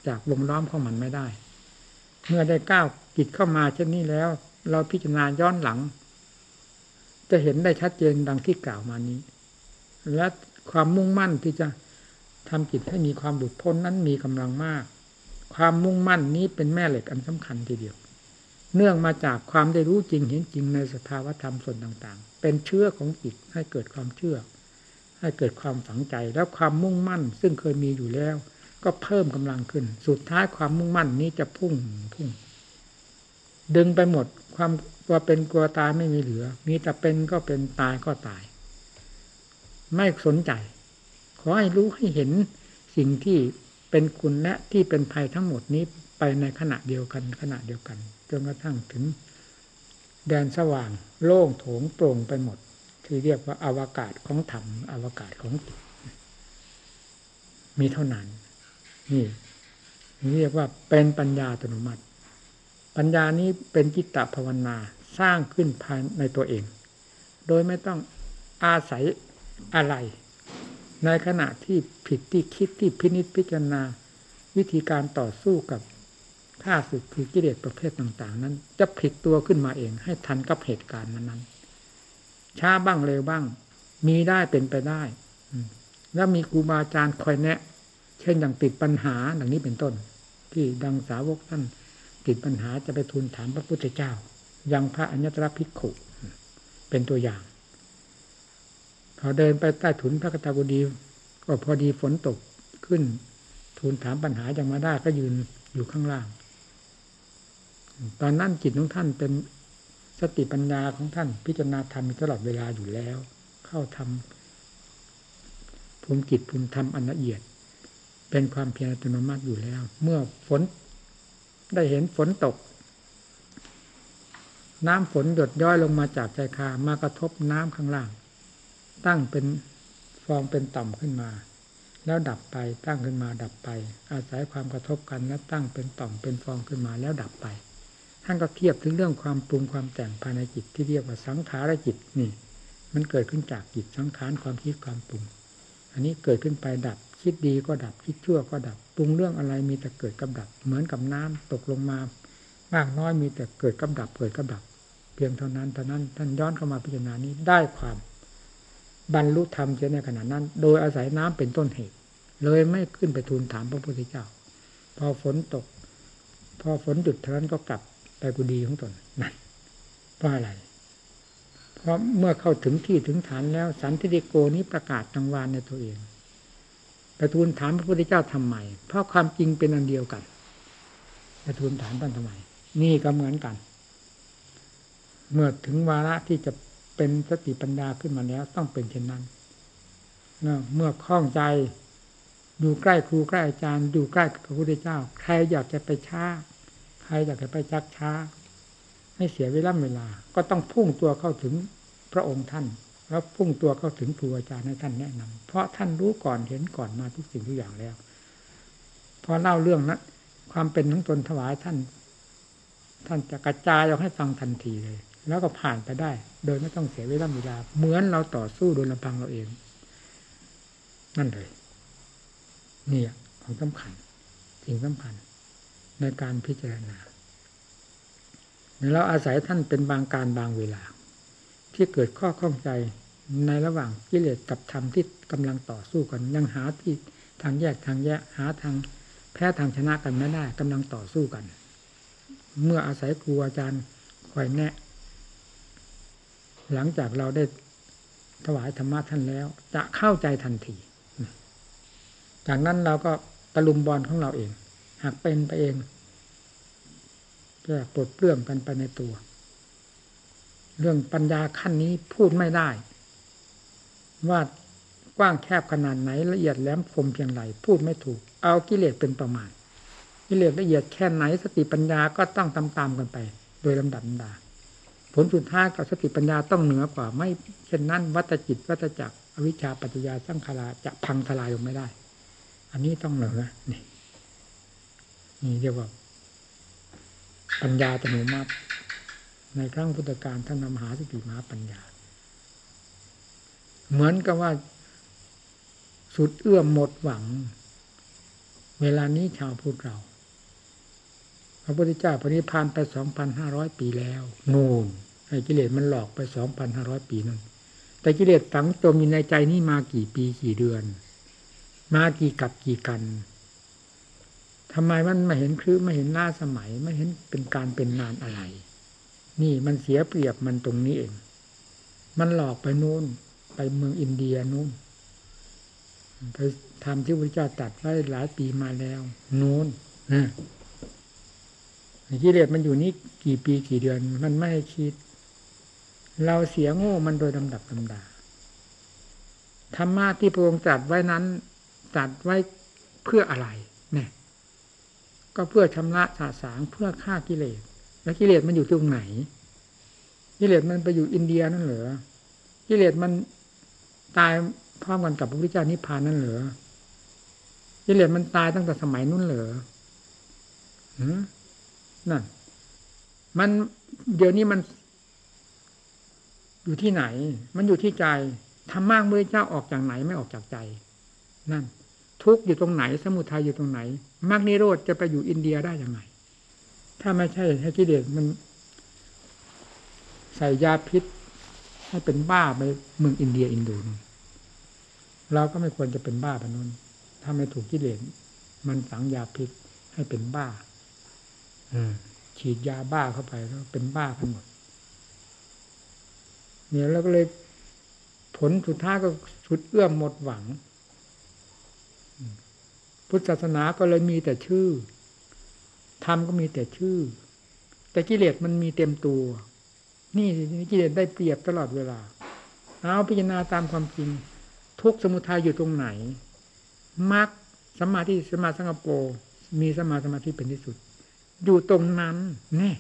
จากวงล้อมของมันไม่ได้ เมื่อได้ก้าวกิจเข้ามาเช่นนี้แล้ว เราพิจารณาย้อนหลัง จะเห็นได้ชัดเจนดังที่กล่าวมานี้ และความมุ่งมั่นที่จะทำจิตให้มีความบุดพ้นนั้นมีกำลังมาก ความมุ่งมั่นนี้เป็นแม่เหล็กอันสำคัญทีเดียว เนื่องมาจากความได้รู้จริงเห็นจริงในสภาวธรรมส่วนต่างๆ เป็นเชื้อของจิตให้เกิดความเชื่อ ให้เกิดความฝังใจแล้วความมุ่งมั่น ซึ่งเคยมีอยู่แล้ว ก็เพิ่มกำลังขึ้น สุดท้ายความมุ่งมั่นนี้จะพุ่งพุ่ง ดึงไปหมดความกลัวเป็นกลัวตายไม่มีเหลือ มีแต่เป็นก็เป็นตายก็ตาย ไม่สนใจ ขอให้รู้ให้เห็นสิ่งที่เป็นคุณและที่เป็นภัยทั้งหมดนี้ไปในขณะเดียวกัน ขณะเดียวกันจนกระทั่งถึง แดนสว่าง โล่งโถงโปร่งไปหมด ที่เรียกว่าอาวกาศของธรรมอาวกาศของจิตมีเท่านั้น นี่เรียกว่าเป็นปัญญาอัตโนมัติ ปัญญานี้เป็นจิตตภาวนาสร้างขึ้นภายในตัวเอง โดยไม่ต้องอาศัยอะไร ในขณะที่ผิดที่คิดที่พินิจพิจารณา วิธีการต่อสู้กับข้าศึกคือกิเลสประเภทต่าง ๆ นั้น จะผิดตัวขึ้นมาเองให้ทันกับเหตุการณ์นั้นๆช้าบ้างเร็วบ้าง มีได้เป็นไปได้ แล้วมีครูบาอาจารย์คอยแนะ เช่นอย่างติดปัญหาดังนี้เป็นต้น ที่ดังสาวกท่านติดปัญหาจะไปทูลถามพระพุทธเจ้า ยังพระอัญญตรภิกขุเป็นตัวอย่างพอเดินไปใต้ถุนพระกตาบุดีก็พอดีฝนตกขึ้น ทูลถามปัญหายังมาได้ก็ยืนอยู่ข้างล่าง ตอนนั้นจิตของท่านเป็นสติปัญญาของท่านพิจารณาธรรมตลอดเวลาอยู่แล้ว เข้าทำภูมิจิตภูมิธรรมอันละเอียด เป็นความเพียรอัตโนมัติอยู่แล้ว เมื่อฝนได้เห็นฝนตก น้ำฝนหยดย้อยลงมาจากใจคามากระทบน้ำข้างล่าง ตั้งเป็นฟองเป็นต่อมขึ้นมา แล้วดับไปตั้งขึ้นมาดับไป อาศัยความกระทบกันแล้วตั้งเป็นต่อมเป็นฟองขึ้นมาแล้วดับไปท่านก็เทียบถึงเรื่องความปรุงความแต่งภายในจิตที่เรียกว่าสังขารจิตนี่ มันเกิดขึ้นจากจิตสังขารความคิดความปรุง อันนี้เกิดขึ้นไปดับ คิดดีก็ดับคิดชั่วก็ดับปรุงเรื่องอะไรมีแต่เกิดกับดับ เหมือนกับน้ำตกลงมามากน้อยมีแต่เกิดกับดับเกิดกับดับ เพียงเท่านั้นเท่านั้นท่านย้อนเข้ามาพิจารณานี้ได้ความบรรลุธรรมเช่ในขณะนั้น โดยอาศัยน้ำเป็นต้นเหตุ เลยไม่ขึ้นไปทูลถามพระพุทธเจ้า พอฝนตก พอฝนหยุดเท่านั้นก็กลับไปกุดีของตนนั่นเพราะอะไร เพราะเมื่อเข้าถึงที่ถึงฐานแล้ว สันติโกนี้ประกาศตังวานในตัวเอง ไปทูลถามพระพุทธเจ้าทำไม เพราะความจริงเป็นอันเดียวกันไปทูลถามท่านทำไม นี่ก็เหมือนกัน เมื่อถึงวาระที่จะเป็นสติปัญญาขึ้นมาแล้ว ต้องเป็นเช่นนั้น เมื่อคล่องใจอยู่ใกล้ครูใกล้อาจารย์อยู่ใกล้พระพุทธเจ้า ใครอยากจะไปช้า ใครอยากจะไปจักช้า ให้เสียเวลาเวลา ก็ต้องพุ่งตัวเข้าถึงพระองค์ท่าน แล้วพุ่งตัวเข้าถึงครูอาจารย์ให้ท่านแนะนำเพราะท่านรู้ก่อนเห็นก่อนมาทุกสิ่งทุกอย่างแล้ว พอเล่าเรื่องนั้นความเป็นของตนถวายท่าน ท่านจะกระจายออกให้ฟังทันทีเลย แล้วก็ผ่านไปได้ โดยไม่ต้องเสียเวลาเวลาเหมือนเราต่อสู้โดยลำพังเราเอง นั่นเลยนี่ของสำคัญสิ่งสำคัญในการพิจารณาเราอาศัยท่านเป็นบางการบางเวลา ที่เกิดข้อข้องใจในระหว่างกิเลสกับธรรมที่กำลังต่อสู้กัน ยังหาที่ทางแยกทางแยกหาทางแพ้ทางชนะกันไม่ได้กำลังต่อสู้กัน เมื่ออาศัยครูอาจารย์คอยแนะ หลังจากเราได้ถวายธรรมะท่านแล้ว จะเข้าใจทันที จากนั้นเราก็ตะลุมบอลของเราเอง หากเป็นไปเองจะปลดเปลื้องกันไปในตัว เรื่องปัญญาขั้นนี้พูดไม่ได้ ว่ากว้างแคบขนาดไหนละเอียดแหลมคมเพียงไรพูดไม่ถูก เอากิเลสเป็นประมาณกิเลสละเอียดแค่ไหนสติปัญญาก็ต้องตามๆกันไป โดยลำดับดาผลสุดท้ายกับสติปัญญาต้องเหนือกว่า ไม่เช่นนั้น วัตจิตวัตจักรอวิชชาปัจจยาสังขาราจะพังทลายลงไม่ได้ อันนี้ต้องเหนือนี่นี่เรียกว่า ปัญญาตโนมัติ ในครั้งพุทธกาลท่านนำหาสติมหาปัญญา เหมือนกับว่า สุดเอื้อมหมดหวัง เวลานี้ชาวพุทธเราพระพุทธเจ้าปณิพานไปสองพันห้าร้อยปีแล้วนูนไอ้กิเลสมันหลอกไปสองพันห้าร้อยปีนั่นแต่กิเลสฝังจมอยู่ในใจนี่มากี่ปีกี่เดือน มากี่กับกี่กันทำไมมันไม่เห็นคลือไม่เห็นหน้าสมัยไม่เห็นเป็นการเป็นนานอะไร นี่มันเสียเปรียบมันตรงนี้เอง มันหลอกไปนู่น ไปเมืองอินเดียนู่นไปทำที่พระเจ้าตัดไว้หลายปีมาแล้วนู่นนะกิเลสมันอยู่นี่กี่ปีกี่เดือน มันไม่ให้คิด เราเสียโง่มันโดยลำดับลำดาธรรมะที่พระองค์ตรัสไว้นั้นตรัสไว้เพื่ออะไร เนี่ย ก็เพื่อชำระสาสางเพื่อฆ่ากิเลส แล้วกิเลสมันอยู่ตรงไหนกิเลสมันไปอยู่อินเดียนั่นเหรอกิเลสมันตายพร้อมกันกับพระพุทธเจ้านิพพานนั่นเหรอกิเลสมันตายตั้งแต่สมัยนู้นเหรอนั่น มันเดี๋ยวนี้มัน อยู่ที่ไหน มันอยู่ที่ใจธรรมะพระเจ้าออกจากไหนไม่ออกจากใจ นั่น ทุกอยู่ตรงไหน สมุทัยอยู่ตรงไหนมรรคนิโรธจะไปอยู่อินเดียได้ยังไง ถ้าไม่ใช่ให้กิเลสมัน ใส่ยาพิษ ให้เป็นบ้าไปเมืองอินเดียอินโดนเราก็ไม่ควรจะเป็นบ้าไปนู้นถ้าไม่ถูกกิเลสมันสังยาพิษให้เป็นบ้าฉีดยาบ้าเข้าไปแล้วเป็นบ้ากันหมด เนี่ยแล้วก็เลยผลสุดท้ายก็สุดเอื้อมหมดหวัง พุทธศาสนาก็เลยมีแต่ชื่อ ธรรมก็มีแต่ชื่อ แต่กิเลสมันมีเต็มตัว นี่กิเลสได้เปรียบตลอดเวลา เอาพิจารณาตามความจริง ทุกสมุทัยอยู่ตรงไหนมรรคสมาธิสมาสังกปรมีสมาสมาธิเป็นที่สุด อยู่ตรงนั้นแน่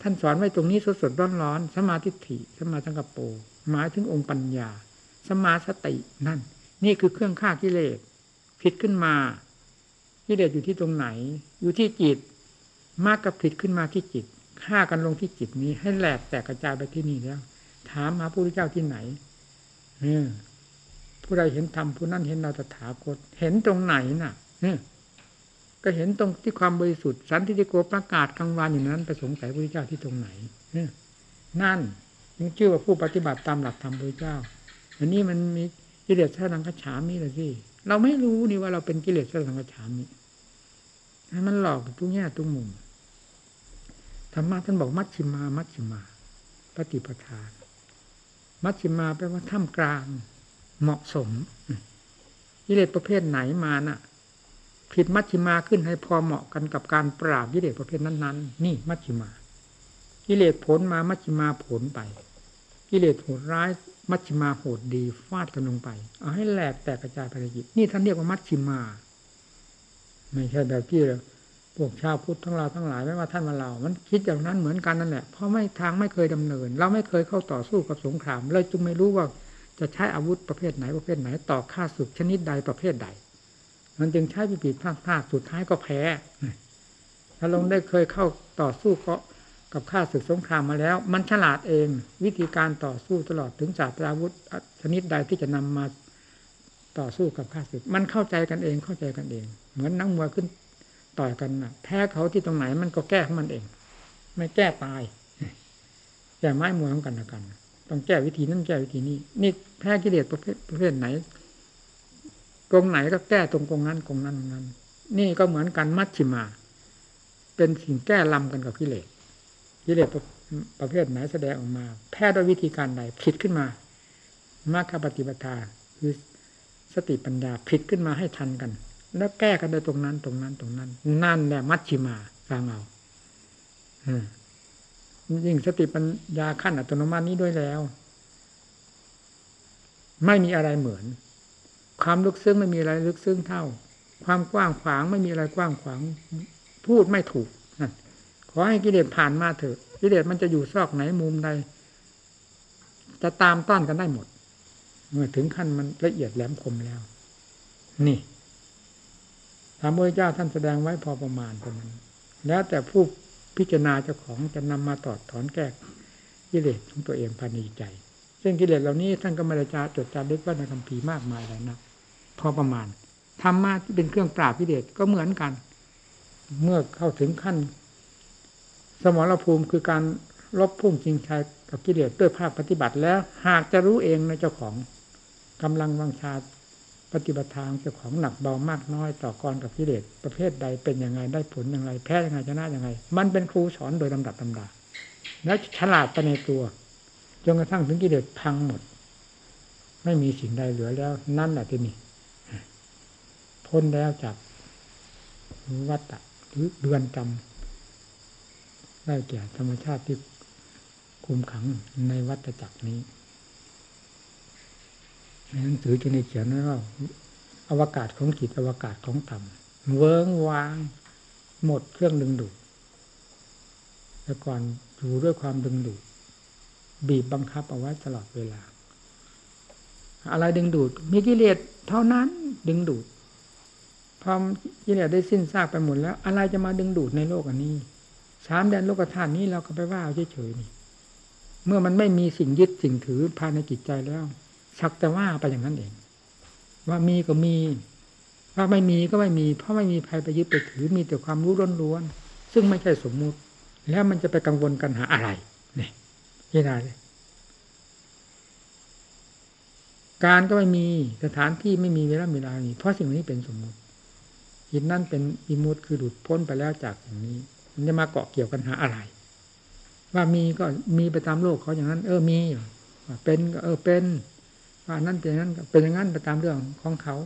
ท่านสอนไว้ตรงนี้สดสดร้อนร้อนสมาธิถิสมาสังกปรหมายถึงองค์ปัญญา สมาสตินั่น นี่คือเครื่องฆ่ากิเลสผิดขึ้นมากิเลสอยู่ที่ตรงไหน อยู่ที่จิตมากกับผิดขึ้นมาที่จิตฆ่ากันลงที่จิตนี้ ให้แหลกแตกกระจายไปที่นี่แล้ว ถามหาพระพุทธเจ้าที่ไหนเออผู้ใดเห็นธรรมผู้นั้นเห็นเราตถาคตเห็นตรงไหนน่ะเนี่ยก็เห็นตรงที่ความบริสุทธิ์สันติโกประกาศกลางวันอยู่นั้นไปสงสัยพระเจ้าที่ตรงไหนเนี่ยนั่นนี่ชื่อว่าผู้ปฏิบัติตามหลักธรรมพระเจ้า อันนี้มันมีกิเลสเท่านังกระฉามีเลยสิเราไม่รู้นี่ว่าเราเป็นกิเลสเท่านังกระฉามี ให้มันหลอกทุกแง่ทุกมุมธรรมะท่านบอกมัชชิมา มัชชิมา ปฏิปทาน มัชชิมาแปลว่าท่ามกลาง เหมาะสมกิเลสประเภทไหนมาน่ะ ผิดมัชชิมาขึ้นให้พอเหมาะกันกับการปราบกิเลสประเภทนั้นๆนี่มัชชิมา กิเลสผลมามัชชิมาผลไป กิเลสโหดร้ายมัชชิมาโหดดีฟาดกันลงไป เอาให้แหลกแตกกระจายไปในจิตนี่ท่านเรียกว่ามัชชิมา ไม่ใช่แบบที่พวกชาวพุทธทั้งเราทั้งหลายไม่ว่าท่านมาเรา มันคิดอย่างนั้นเหมือนกันนั่นแหละ เพราะไม่ทางไม่เคยดำเนิน เราไม่เคยเข้าต่อสู้กับสงครามเลยจึงไม่รู้ว่าจะใช้อาวุธประเภทไหนประเภทไหนต่อฆ่าศึกชนิดใดประเภทใด มันจึงใช้ปิดพลาดพลาดสุดท้ายก็แพ้ถ้าลงได้เคยเข้าต่อสู้ก็กับข้าศึกสงครามมาแล้ว มันฉลาดเองวิธีการต่อสู้ตลอดถึงศาสตราวุธชนิดใดที่จะนำมา ต่อสู้กับข้าศึก มันเข้าใจกันเองเข้าใจกันเอง เหมือนนักมวยขึ้นต่อยกันนะแพ้เขาที่ตรงไหนมันก็แก้ของมันเอง ไม่แก้ตายแก้ไม้มวยของกันละกัน ต้องแก้วิธีนั้นแก้วิธีนี้ นี่แพ้กิเลสประเภทประเภทไหนกองไหนก็แก้ตรงกองนั้นกองนั้นนั้น นี่ก็เหมือนกันมัชชิมา เป็นสิ่งแก้ลำกันกับกิเลสกิเลสประเภทไหนแสดงออกมา แพ้ด้วยวิธีการใดผิดขึ้นมามาคปฏิปทาคือ สติปัญญาผิดขึ้นมาให้ทันกัน แล้วแก้กันโดยตรงนั้นตรงนั้นตรงนั้น นั่นแหละมัชชิมาฟังเอาอยิ่งสติปัญญาขั้นอัตโนมัตินี้ด้วยแล้ว ไม่มีอะไรเหมือน ความลึกซึ้งไม่มีอะไรลึกซึ้งเท่า ความกว้างขวางไม่มีอะไรกว้างขวาง พูดไม่ถูกนั่นขอให้กิเลสผ่านมาเถอะกิเลสมันจะอยู่ซอกไหนมุมใดจะตามต้อนกันได้หมด เมื่อถึงขั้นมันละเอียดแหลมคมแล้ว นี่พระพุทธเจ้าท่านแสดงไว้พอประมาณประมาณแล้วแต่ผู้พิจารณาเจ้าของจะนำมาตอดถอนแก้กิเลสของตัวเองภายในใจ ซึ่งกิเลสเหล่านี้ท่านก็ไม่ได้จาจดจารึกว่าในคำพีมากมายแล้วนะพอประมาณธรรมะที่เป็นเครื่องปราบกิเลสก็เหมือนกัน เมื่อเข้าถึงขั้น สมรภูมิคือการลบพุ่งจริงชัยกับกิเลสด้วยภาคปฏิบัติแล้ว หากจะรู้เองในเจ้าของ กำลังวังชาปฏิบัติทางเจ้าของหนักเบามากน้อยต่อกรกับกิเลสประเภทใดเป็นยังไงได้ผลอย่างไร แพ้ยังไงชนะยังไง มันเป็นครูสอนโดยลำดับลำดาแล้วฉลาดไปในตัวจนกระทั่งถึงกิเลสพังหมด ไม่มีสิ่งใดเหลือแล้ว นั่นแหละที่นี่พ้นแล้วจากวัฏฏะหรือเดือนจำได้แก่ธรรมชาติที่คุมขังในวัฏจักรนี้ หนังสือจึงได้เขียนไว้ว่าอวกาศของจิตอวกาศของธรรมเวิงวาง หมดเครื่องดึงดูดแต่ก่อนอยู่ด้วยความดึงดูด บีบบังคับเอาไว้ตลอดเวลา อะไรดึงดูด มีกิเลสเท่านั้นดึงดูดพอกิเลสได้สิ้นซากไปหมดแล้ว อะไรจะมาดึงดูดในโลกอันนี้สามแดนโลกธาตุนี้เราก็ไปว่าเฉยๆนี่ เมื่อมันไม่มีสิ่งยึดสิ่งถือภายในจิตใจแล้ว สักแต่ว่าไปอย่างนั้นเอง ว่ามีก็มี ว่าไม่มีก็ไม่มี เพราะไม่มีใครไปยึดไปถือมีแต่ความรู้ล้วนๆซึ่งไม่ใช่สมมุติ แล้วมันจะไปกังวลกันหาอะไรนี่ยี่ได้เลยการก็ไม่มีสถานที่ไม่มีเวลาเวลานี้เพราะสิ่งนี้เป็นสมมุติจิตนั่นเป็นอิมุตคือหลุดพ้นไปแล้วจากอย่างนี้ มันจะมาเกาะเกี่ยวกันหาอะไร ว่ามีก็มีไปตามโลกเขาอย่างนั้น เออมีเป็นก็เออเป็น ว่านั่นเป็นนั้นเป็นอย่างนั้นไปตามเรื่องของเขา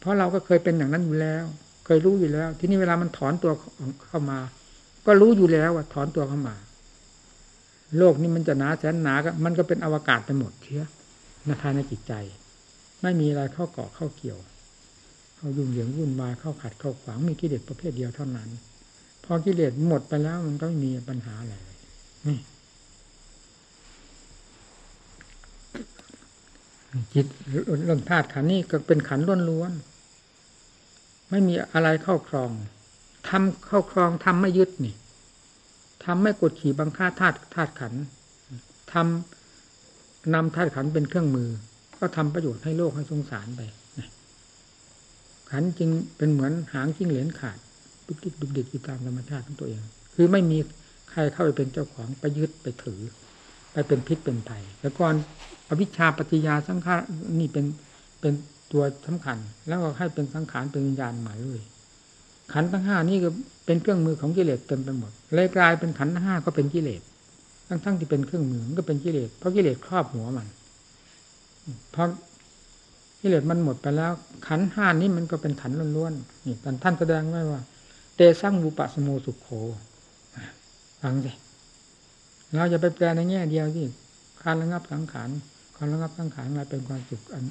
เพราะเราก็เคยเป็นอย่างนั้นอยู่แล้ว เคยรู้อยู่แล้ว ทีนี้เวลามันถอนตัวเข้ามา ก็รู้อยู่แล้วว่าถอนตัวเข้ามา โลกนี้มันจะหนาแสนหนาก็มันก็เป็นอวกาศไปหมดเชียนาภายในจิตใจ ไม่มีอะไรเข้าเกาะเข้าเกี่ยว เข้ายุ่งเหยิงวุ่นวายเข้าขัดเข้าขวางมีกิเลสประเภทเดียวเท่านั้น พอกิเลสหมดไปแล้วมันก็ไม่มีปัญหาอะไรนี่ จิตเรื่องธาตุขันนี่ก็เป็นขันล้วนๆไม่มีอะไรเข้าครองทำเข้าครองทำไม่ยึดนี่ทำไม่กดขี่บังคับธาตุธาตุขันทำนำธาตุขันเป็นเครื่องมือ ก็ทำประโยชน์ให้โลกให้สงสารไปขันจึงเป็นเหมือนหางจิ้งเหลนขาดดุกดิกดุกดิกอยู่ตามธรรมชาติของตัวเอง คือไม่มีใครเข้าไปเป็นเจ้าของไปยึดไปถือ ไปเป็นพิษเป็นภัยแล้วก่อน วิชชาปฏิยาสังขารนี่เป็นเป็นตัวสำคัญ แล้วก็ให้เป็นสังขารเป็นวิญญาณหมายเลย ขันทั้งห้านี่ก็เป็นเครื่องมือของกิเลสเต็มไปหมดเลยกลายเป็นขันทั้งห้าก็เป็นกิเลสทั้งทั้งที่เป็นเครื่องมือมันก็เป็นกิเลสเพราะกิเลสครอบหัวมันพราะกิเลสมันหมดไปแล้ว ขันห้านี้มันก็เป็นขันล้วนๆนี่ท่านแสดงไว้ว่า เตสั่งบุปสมุสุขโขฟังสิเราจะไปแปลในแง่เดียวที่การระงับสังขาร การระงับสังขารอะไรเป็นความสุขอัน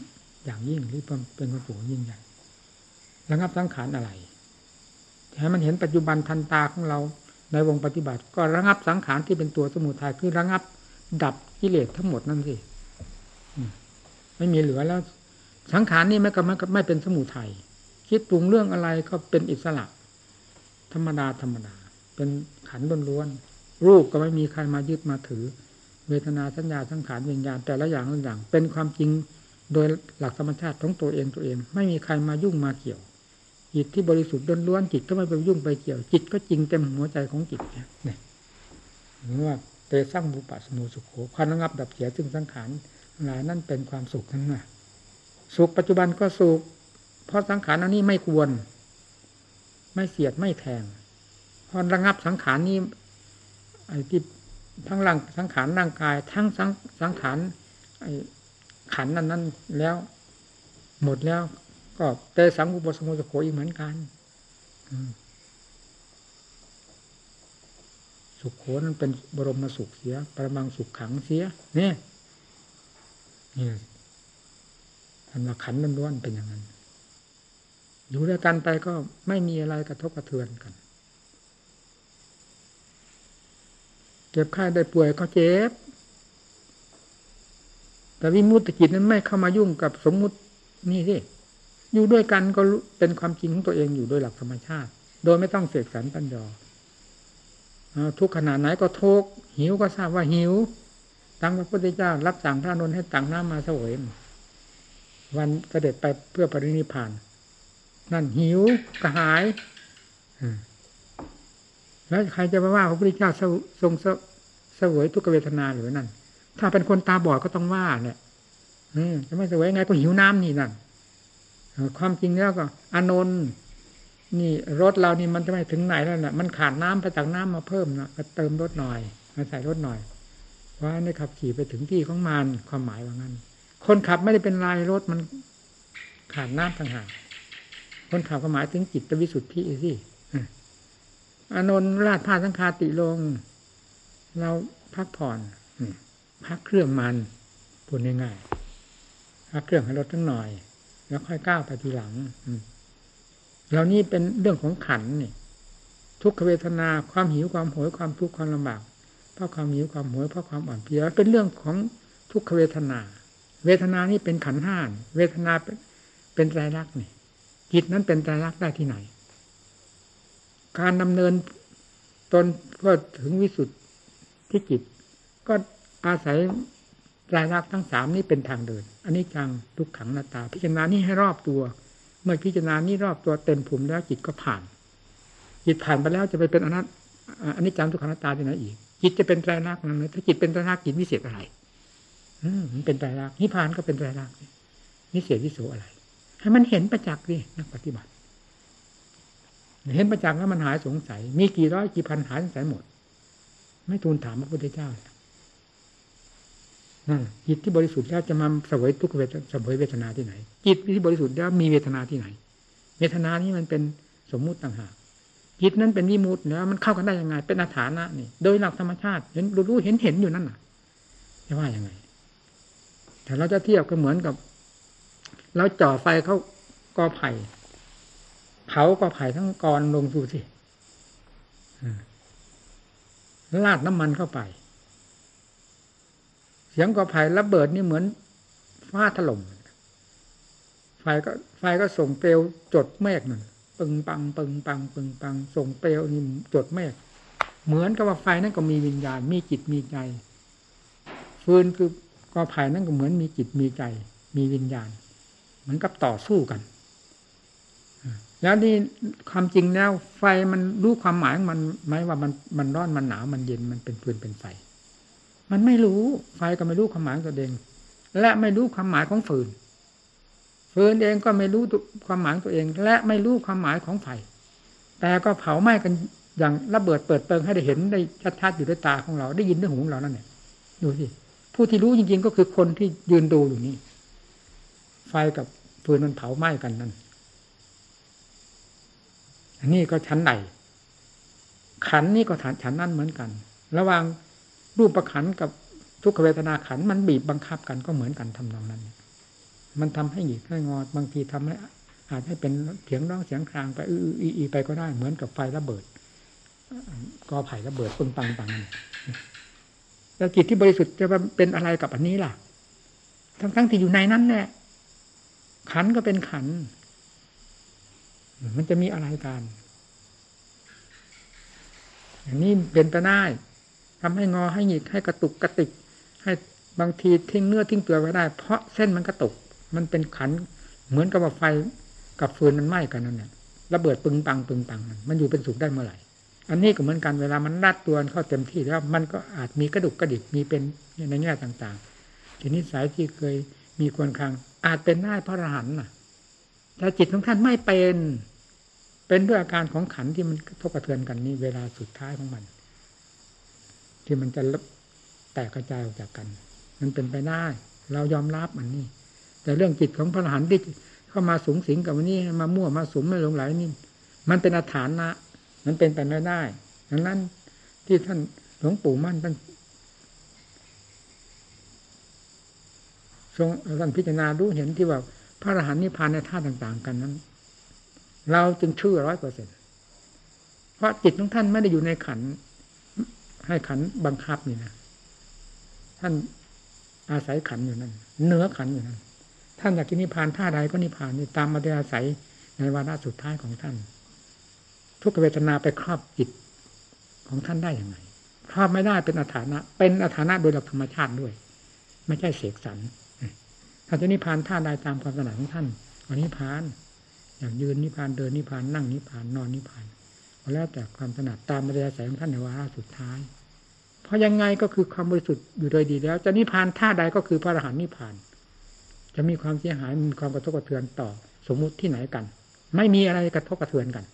อย่างยิ่งหรือเป็นความสุขยิ่งใหญ่ระงับสังขารอะไรให้มันเห็นปัจจุบันทันตาของเราในวงปฏิบัติ ก็ระงับสังขารที่เป็นตัวสมุทัยคือระงับดับกิเลสทั้งหมดนั่นสิไม่มีเหลือแล้ว สังขารนี่ไม่ก็ไม่ไม่เป็นสมุทัยคิดปรุงเรื่องอะไรก็เป็นอิสระ ธรรมดาธรรมดา เป็นขันล้วนๆรูปก็ไม่มีใครมายึดมาถือ เวทนาสัญญาสังขารวิญญาณแต่ละอย่างละอย่าง เป็นความจริงโดยหลักธรรมชาติของตัวเองตัวเอง ไม่มีใครมายุ่งมาเกี่ยวจิตที่บริสุทธิ์ล้วนๆจิตก็ไม่ไปยุ่งไปเกี่ยว จิตก็จริงเต็มหัวใจของจิตเนี่ยหรือว่าเตสร้างบุปผสมุสุขโขความระงับดับเสียซึ่งสังขารหลายนั่นเป็นความสุขทั้งนั้นสุขปัจจุบันก็สุขเพราะสังขารอันนี้ไม่ควร ไม่เสียดไม่แทงพอระงับสังขารนี้ไอ้ที่ ทั้งร่างสังขารร่างกาย ทั้งสังสังขารขันนั้นนั้นแล้ว หมดแล้ว ก็เตสังอุปสมุสโขอีกเหมือนกันสุขโขนั้นเป็นบรมสุขเสีย ประมังสุขขังเสียเนี่ยนี่อันว่าขันล้วนๆเป็นอย่างนั้น อยู่ด้วยกันไปก็ไม่มีอะไรกระทบกระเทือนกัน เจ็บไข้ได้ป่วยก็เจ็บ แต่วิมุตติจิตนั้นไม่เข้ามายุ่งกับสมมุตินี่สิอยู่ด้วยกันก็เป็นความจริงของตัวเองอยู่โดยหลักธรรมชาติ โดยไม่ต้องเสกสรรปัญญาทุกขนาดไหนก็ทุกหิวก็ทราบว่าหิวตั้งพระพุทธเจ้า รับสั่งพระนนท์ให้ตังน้ำมาเสวยวันเสด็จไปเพื่อปรินิพาน นั่นหิวกระหาย แล้วใครจะมาว่าพระพุทธเจ้าทรงเสวยทุกเวทนาหรือนั่น ถ้าเป็นคนตาบอดก็ต้องว่าเนี่ยจะไม่เสวยไงก็หิวน้ำนี่นั่นความจริงแล้วก็อนนท์นี่รถเรานี่มันจะไม่ถึงไหนแล้วนะ่ะ มันขาดน้ำไปจากน้ำมาเพิ่มนะก็เติมรถหน่อยมาใส่รถหน่อยว่าได้ขับขี่ไปถึงที่ของมันความหมายว่างั้น คนขับไม่ได้เป็นลายรถมันขาดน้ำต่างหากคนขับก็หมายถึงจิตวิสุทธิสิ อนนท์ราดผ้าสังคาติลง เราพักผ่อนพักเครื่องมันพูดง่ายๆพักเครื่องให้รถทั้งหน่อย แล้วค่อยก้าวไปทีหลังเหล่านี้เป็นเรื่องของขันนี่ ทุกขเวทนาความหิวความโหยความทุกข์ความลำบากเพราะความหิวความโหยเพราะความอ่อนเพลียเป็นเรื่องของทุกขเวทนา เวทนานี้เป็นขันห้าน เวทนาเป็นเป็นไตรลักนี่จิตนั้นเป็นไตรลักได้ที่ไหน การดำเนินตนเพื่อถึงวิสุทธิจิต ก็อาศัยรายลักษณ์ทั้งสามนี้เป็นทางเดิน อันนี้จังทุกขังนาตา พิจารณานี้ให้รอบตัว เมื่อพิจารณานี้รอบตัวเต็มภูมิแล้วจิตก็ผ่าน จิตผ่านไปแล้วจะไปเป็นอนัตอันนี้จังทุกขังนาตาที่ไหนอีก จิตจะเป็นไตรลักษณ์นั้นเลยถ้าจิตเป็นไตรลักษณ์จิตวิเศษอะไรอืมันเป็นไตรลักษณ์นิพพานก็เป็นไตรลักษณ์วิเศษวิโสอะไร ให้มันเห็นประจักษ์ดินักปฏิบัติ เห็นประจักษ์แล้วมันหายสงสัย มีกี่ร้อยกี่พันหายสงสัยหมด ไม่ทูลถามพระพุทธเจ้านั่นจิตที่บริสุทธิ์แล้วจะมาสวยทุกเวทสวยเวทนาที่ไหน จิตที่บริสุทธิ์แล้วมีเวทนาที่ไหน เวทนานี้มันเป็นสมมุติต่างหากจิตนั้นเป็นวิมุตแล้วมันเข้ากันได้ยังไง เป็นอาถานะนี่ โดยหลักธรรมชาติเห็นรู้เห็นเห็นอยู่นั่นน่ะจะว่ายังไง แต่เราจะเทียบก็เหมือนกับ เราจ่อไฟเข้ากอไผ่ เผากอไผ่ทั้งกรลงสู่สิลาดน้ำมันเข้าไป เสียงกอไผ่ระเบิดนี่เหมือนฟ้าถล่มไฟก็ไฟก็ส่งเปลวจดเมฆนั่นปึงปังปึงปังปึงปัง ส่งเปลวนี่จดเมฆเหมือนกับว่าไฟนั่นก็มีวิญญาณ มีจิตมีใจฟืนคือกอไผ่นั่นก็เหมือนมีจิตมีใจ มีวิญญาณ เหมือนกับต่อสู้กัน แล้วนี่ความจริงแล้ว ไฟมันรู้ความหมายของมันไหมว่ามันมันร้อนมันหนาวมันเย็นมันเป็นฟืนเป็นไฟ มันไม่รู้ไฟก็ไม่รู้ความหมายตัวเอง และไม่รู้ความหมายของฟืนฟืนเองก็ไม่รู้ความหมายตัวเอง และไม่รู้ความหมายของไฟ แต่ก็เผาไหม้กันอย่างระเบิดเปิดเปิงให้ได้เห็นได้ชัดๆอยู่ด้วยตาของเราได้ยินด้วยหูของเรานั่นเนี่ยดูสิผู้ที่รู้จริง ๆ ก็คือคนที่ยืนดูอยู่นี่ไฟกับฟืนมันเผาไหม้กันนั่น นนี้ก็ชั้นไหนขันนี่ก็ฐานฉันนั่นเหมือนกัน ระหว่างรูปประขันกับทุกขเวทนาขันมันบีบบังคับกันก็เหมือนกันทำนองนั้น มันทำให้หยิกให้งอ บางทีทำให้อาจให้เป็นเสียงร้องเสียงครางไปอืออีไปก็ได้ เหมือนกับไฟระเบิดกอไผ่ระเบิดปึ้งปังปังแล้วจิตที่บริสุทธิ์จะเป็นอะไรกับอันนี้ล่ะ ทั้งทั้งที่อยู่ในนั้นแหละขันก็เป็นขัน มันจะมีอะไรกันอย่างนี้เป็นไปได้ทำให้งอให้หยิกให้กระตุกกระติก ให้บางทีทิ้งเนื้อทิ้งตัวไว้ได้ เพราะเส้นมันกระตุก มันเป็นขันเหมือนกับว่าไฟกับฟืนมันไหม้กันนั่นแหละระเบิดปึงปังปึงปังมันอยู่เป็นสุขได้เมื่อไหร่อันนี้ก็เหมือนกันเวลามันรัดตัวเข้าเต็มที่แล้ว มันก็อาจมีกระดุกกระดิกมีเป็นในแง่ต่างๆทีนี้สายที่เคยมีควรคางอาจเป็นได้เพราะรหันน่ะแต่จิตของท่านไม่เป็น เป็นด้วยอาการของขันที่มันทบกระเทือนกันนี่เวลาสุดท้ายของมัน ที่มันจะแตกกระจายออกจากกัน มันเป็นไปได้ เรายอมรับมันนี่ แต่เรื่องจิตของพระอรหันต์ที่เข้ามาสูงสิงกับวันนี้มามั่วมาสมไม่หลงไหลนี่มันเป็นอาถรรพ์นะมันเป็นไปไม่ได้ดังนั้นที่ท่านหลวงปู่มั่นท่านทรงท่านพิจารณาดูเห็นที่ว่าพระอรหันต์นิพพานในท่าต่าง ๆ กันนั้น เราจึงเชื่อร้อยเปอร์เซ็นเพราะจิตของท่านไม่ได้อยู่ในขัน ให้ขันบังคับนี่นะท่านอาศัยขันอยู่นั่นเนื้อขันอยู่นั่นท่านอยากจะนิพพานท่าใดก็นิพพานนี่ตามมาได้อาศัยในวาระสุดท้ายของท่าน ทุกเวทนาไปครอบจิตของท่านได้อย่างไรครอบไม่ได้เป็นอัฐานะ เป็นอัฐานะโดยหลักธรรมชาติด้วย ไม่ใช่เสกสรรท่านจะนิพพานท่าใดตามความถนัดของท่านวันนิพพาน อย่างยืนนิพพานเดินนิพพานนั่งนิพพานนอนนิพพานแล้วแต่ความถนัดตามมารยาสายของท่านในวาระสุดท้าย เพราะยังไงก็คือความบริสุทธิ์อยู่โดยดีแล้ว จะนิพพานท่าใดก็คือพระอรหันต์นิพพาน จะมีความเสียหายมีความกระทบกระเทือนต่อ สมมุติที่ไหนกัน ไม่มีอะไรกระทบกระเทือนกัน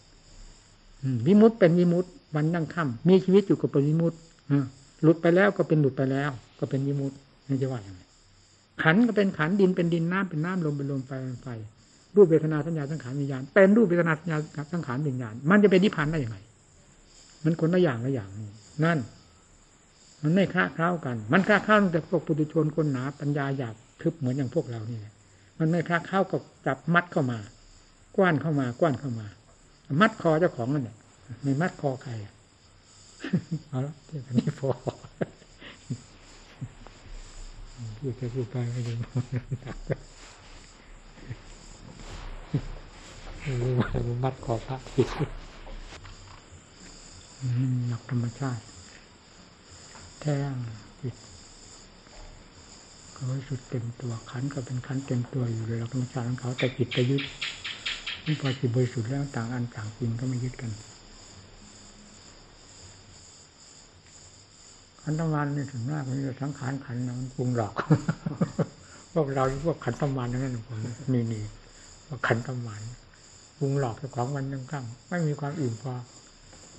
วิมุตเป็นวิมุตวันนั่งค่ำมีชีวิตอยู่กับเป็นวิมุตหลุดไปแล้วก็เป็นหลุดไปแล้ว ก็เป็นวิมุตนี่จะว่าอย่างไรขันก็เป็นขันดินเป็นดินน้ำเป็นน้ำลมเป็นลมไฟเป็นไฟ รูปเวทนาสัญญาสังขารวิญญาณเป็นรูปเวทนาสัญญาสังขารวิญญาณ มันจะเป็นนิพพานได้ยังไง มันคนละอย่างละอย่างนั่น มันไม่คล้าคล้ากัน มันคล้าคล้าแต่พวกปุถุชนคนหนาปัญญาหยาบทึบเหมือนอย่างพวกเรานี่มันไม่คล้าคล้ากับจับมัดเข้ามา กว้านเข้ามากว้านเข้ามา มัดคอเจ้าของนั่นแหละมีมัดคอใครอะเอาละที่คนนี้พอพูดไปพูดไปไม่ได้ห นักรู้ว่ามัดคอพระผิดหนักธรรมชาติ แท้งจิตก็สุดเต็มตัวขันก็เป็นขันเต็มตัวอยู่เลยหลักธรรมชาติของเขาแต่จิตจะยึดนี่พอจิตบริสุทธิ์แล้วต่างอันต่างจริงก็ไม่ยึดกันขันธมารนี่ถึงหน้าคนนี้ทั้งขานขันนะมันปรุงหลอกพวกเราพวกขันธมารนั่นนะผมนี่นี่ขันธมาร ปรุงหลอกเจ้าของวันยังครั้งไม่มีความอิ่มพอ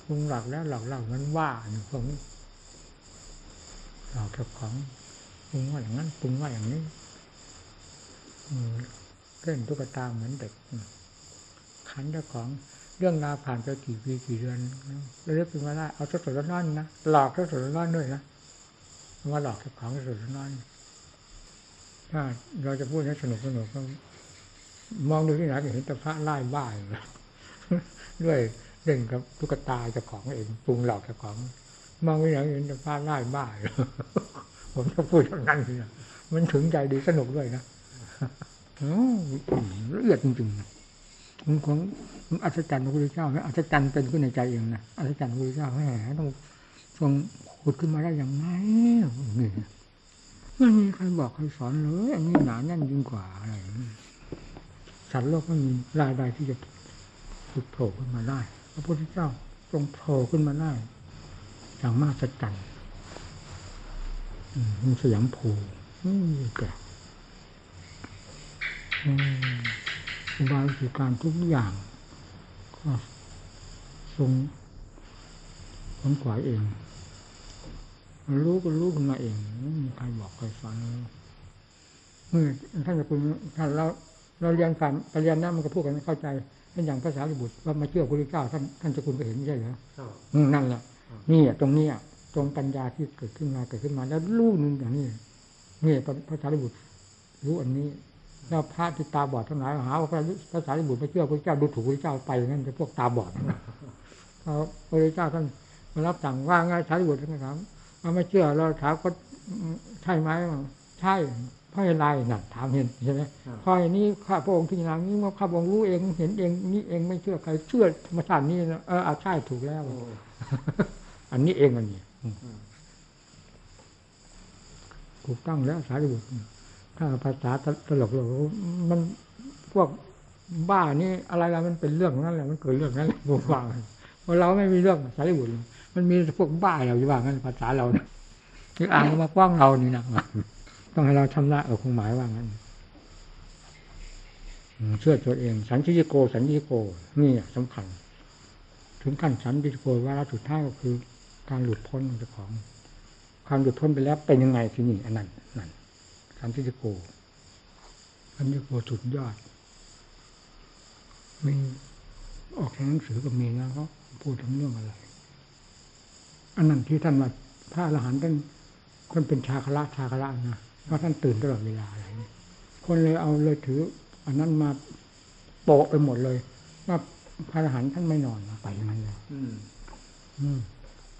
ปรุงหลอกแล้วหลอกเล่ามันว่าอยู่พวกนี้หลอกเจ้าของปรุงว่าอย่างนั้นปรุงว่าอย่างนี้เล่นตุ๊กตาเหมือนเด็กขันเจ้าของเรื่องราวผ่านไปกี่ปีกี่เดือนแล้วเรียกขึ้นมาได้เอาสดๆร้อนนะหลอกสดๆร้อนด้วยนะว่าหลอกเจ้าของสดๆร้อนถ้าเราจะพูดให้สนุกสนุกก็ มองดูที่ไหนก็เห็นแต่พระไล่บ้าอยู่ด้วยเล่นกับตุ๊กตาเจ้าของเองปรุงหลอกเจ้าของ มองไปไหนเห็นแต่พระไล่บ้าอยู่ผมจะพูดอย่างนั้นเลยนะมันถึงใจดีสนุกด้วยนะอืมละเอียดจริงๆมันของอัศจรรย์พระพุทธเจ้านะอัศจรรย์เป็นขึ้นในใจเองนะอัศจรรย์พระพุทธเจ้าแหมต้องทรงขุดขึ้นมาได้อย่างไงนี่ไม่มีใครบอกใครสอนเลยอันนี้หนาแน่นยิ่งกว่าอะไร สัตว์โลกไม่มีรายใดที่จะผุดโผล่ขึ้นมาได้ พระพุทธเจ้าทรงโผล่ขึ้นมาได้อย่างมากสัจจรรย์อืมมันสยามภูอืมแกอุบายวิธีการทุกอย่างก็ทรงขนขวายเอง รู้ก็รู้ขึ้นมาเองไม่มีใครบอกใครสอนเมื่อท่านจะคุณท่านเรา เราเรียนการไปเรียนนั้นมันก็พูดกันไม่เข้าใจเช่นอย่างภาษาลิบุตรว่ามาเชื่อพระพุทธเจ้าท่านท่านจะคุณก็เห็นไม่ใช่เหรอครับอืมนั่นแหละนี่อะตรงเนี้ยตรงปัญญาที่เกิดขึ้นมาเกิดขึ้นมา แล้วรู้นึงอย่างนี้นี่พระพระสารีบุตรรู้อันนี้แล้วพระที่ตาบอดทั้งหลายหาว่าพระพระสารีบุตรไม่เชื่อพระเจ้าดูถูกพระเจ้าไปอย่างนั้นเป็นพวกตาบอดพระพระเจ้าท่านมารับสั่งว่าไงสารีบุตรท่านก็ถามว่าไม่เชื่อเราถามก็ใช่ไหมใช่เพราะอะไรนั่นถามเห็นใช่ไหมครับเพราะอย่างนี้ข้าพระองค์พิจารณานี้ว่าข้าพระองค์รู้เองเห็นเองนี่เองไม่เชื่อใครเชื่อธรรมชาตินี่นะเออเอาใช่ถูกแล้วโอ้อันนี้เองอันนี้อืมอืมถูกต้องแล้วสารีบุตรถ้าภาษาตลกเรามันพวกบ้านี่อะไรอะไรมันเป็นเรื่องนั้นแหละมันเกิดเรื่องนั้นแหละพวกบ้าเพราะเราไม่มีเรื่องสารีบุตรมันมีพวกบ้าเราอยู่ว่างั้นภาษาเราเนี่ยที่อ่านมากว้างเรานี่นะ ต้องให้เราชำระเออคงหมายว่างั้นเชื่อตัวเอง สันติโก สันติโก นี่สำคัญ ถึงขั้นสันติโกว่าเระสุดท้ายก็คือ การหลุดพ้นของเจ้าของ ความหลุดพ้นไปแล้วเป็นยังไงที่นี่อันนั้นนั่นสันติโกสันติโกสุดยอดมีออกในหนังสือก็มีนะเขาพูดถึงเรื่องอะไร อันนั้นที่ท่านมาพระอรหันต์ท่านคนเป็นชาคละชาคละนะ เพราะท่านตื่นตลอดเวลาอะไรนี่คนเลยเอาเลยถือ อันนั้นมาโปะไปหมดเลย ว่าพระอรหันต์ท่านไม่นอนไปอย่างนั้นเลยอืมอืม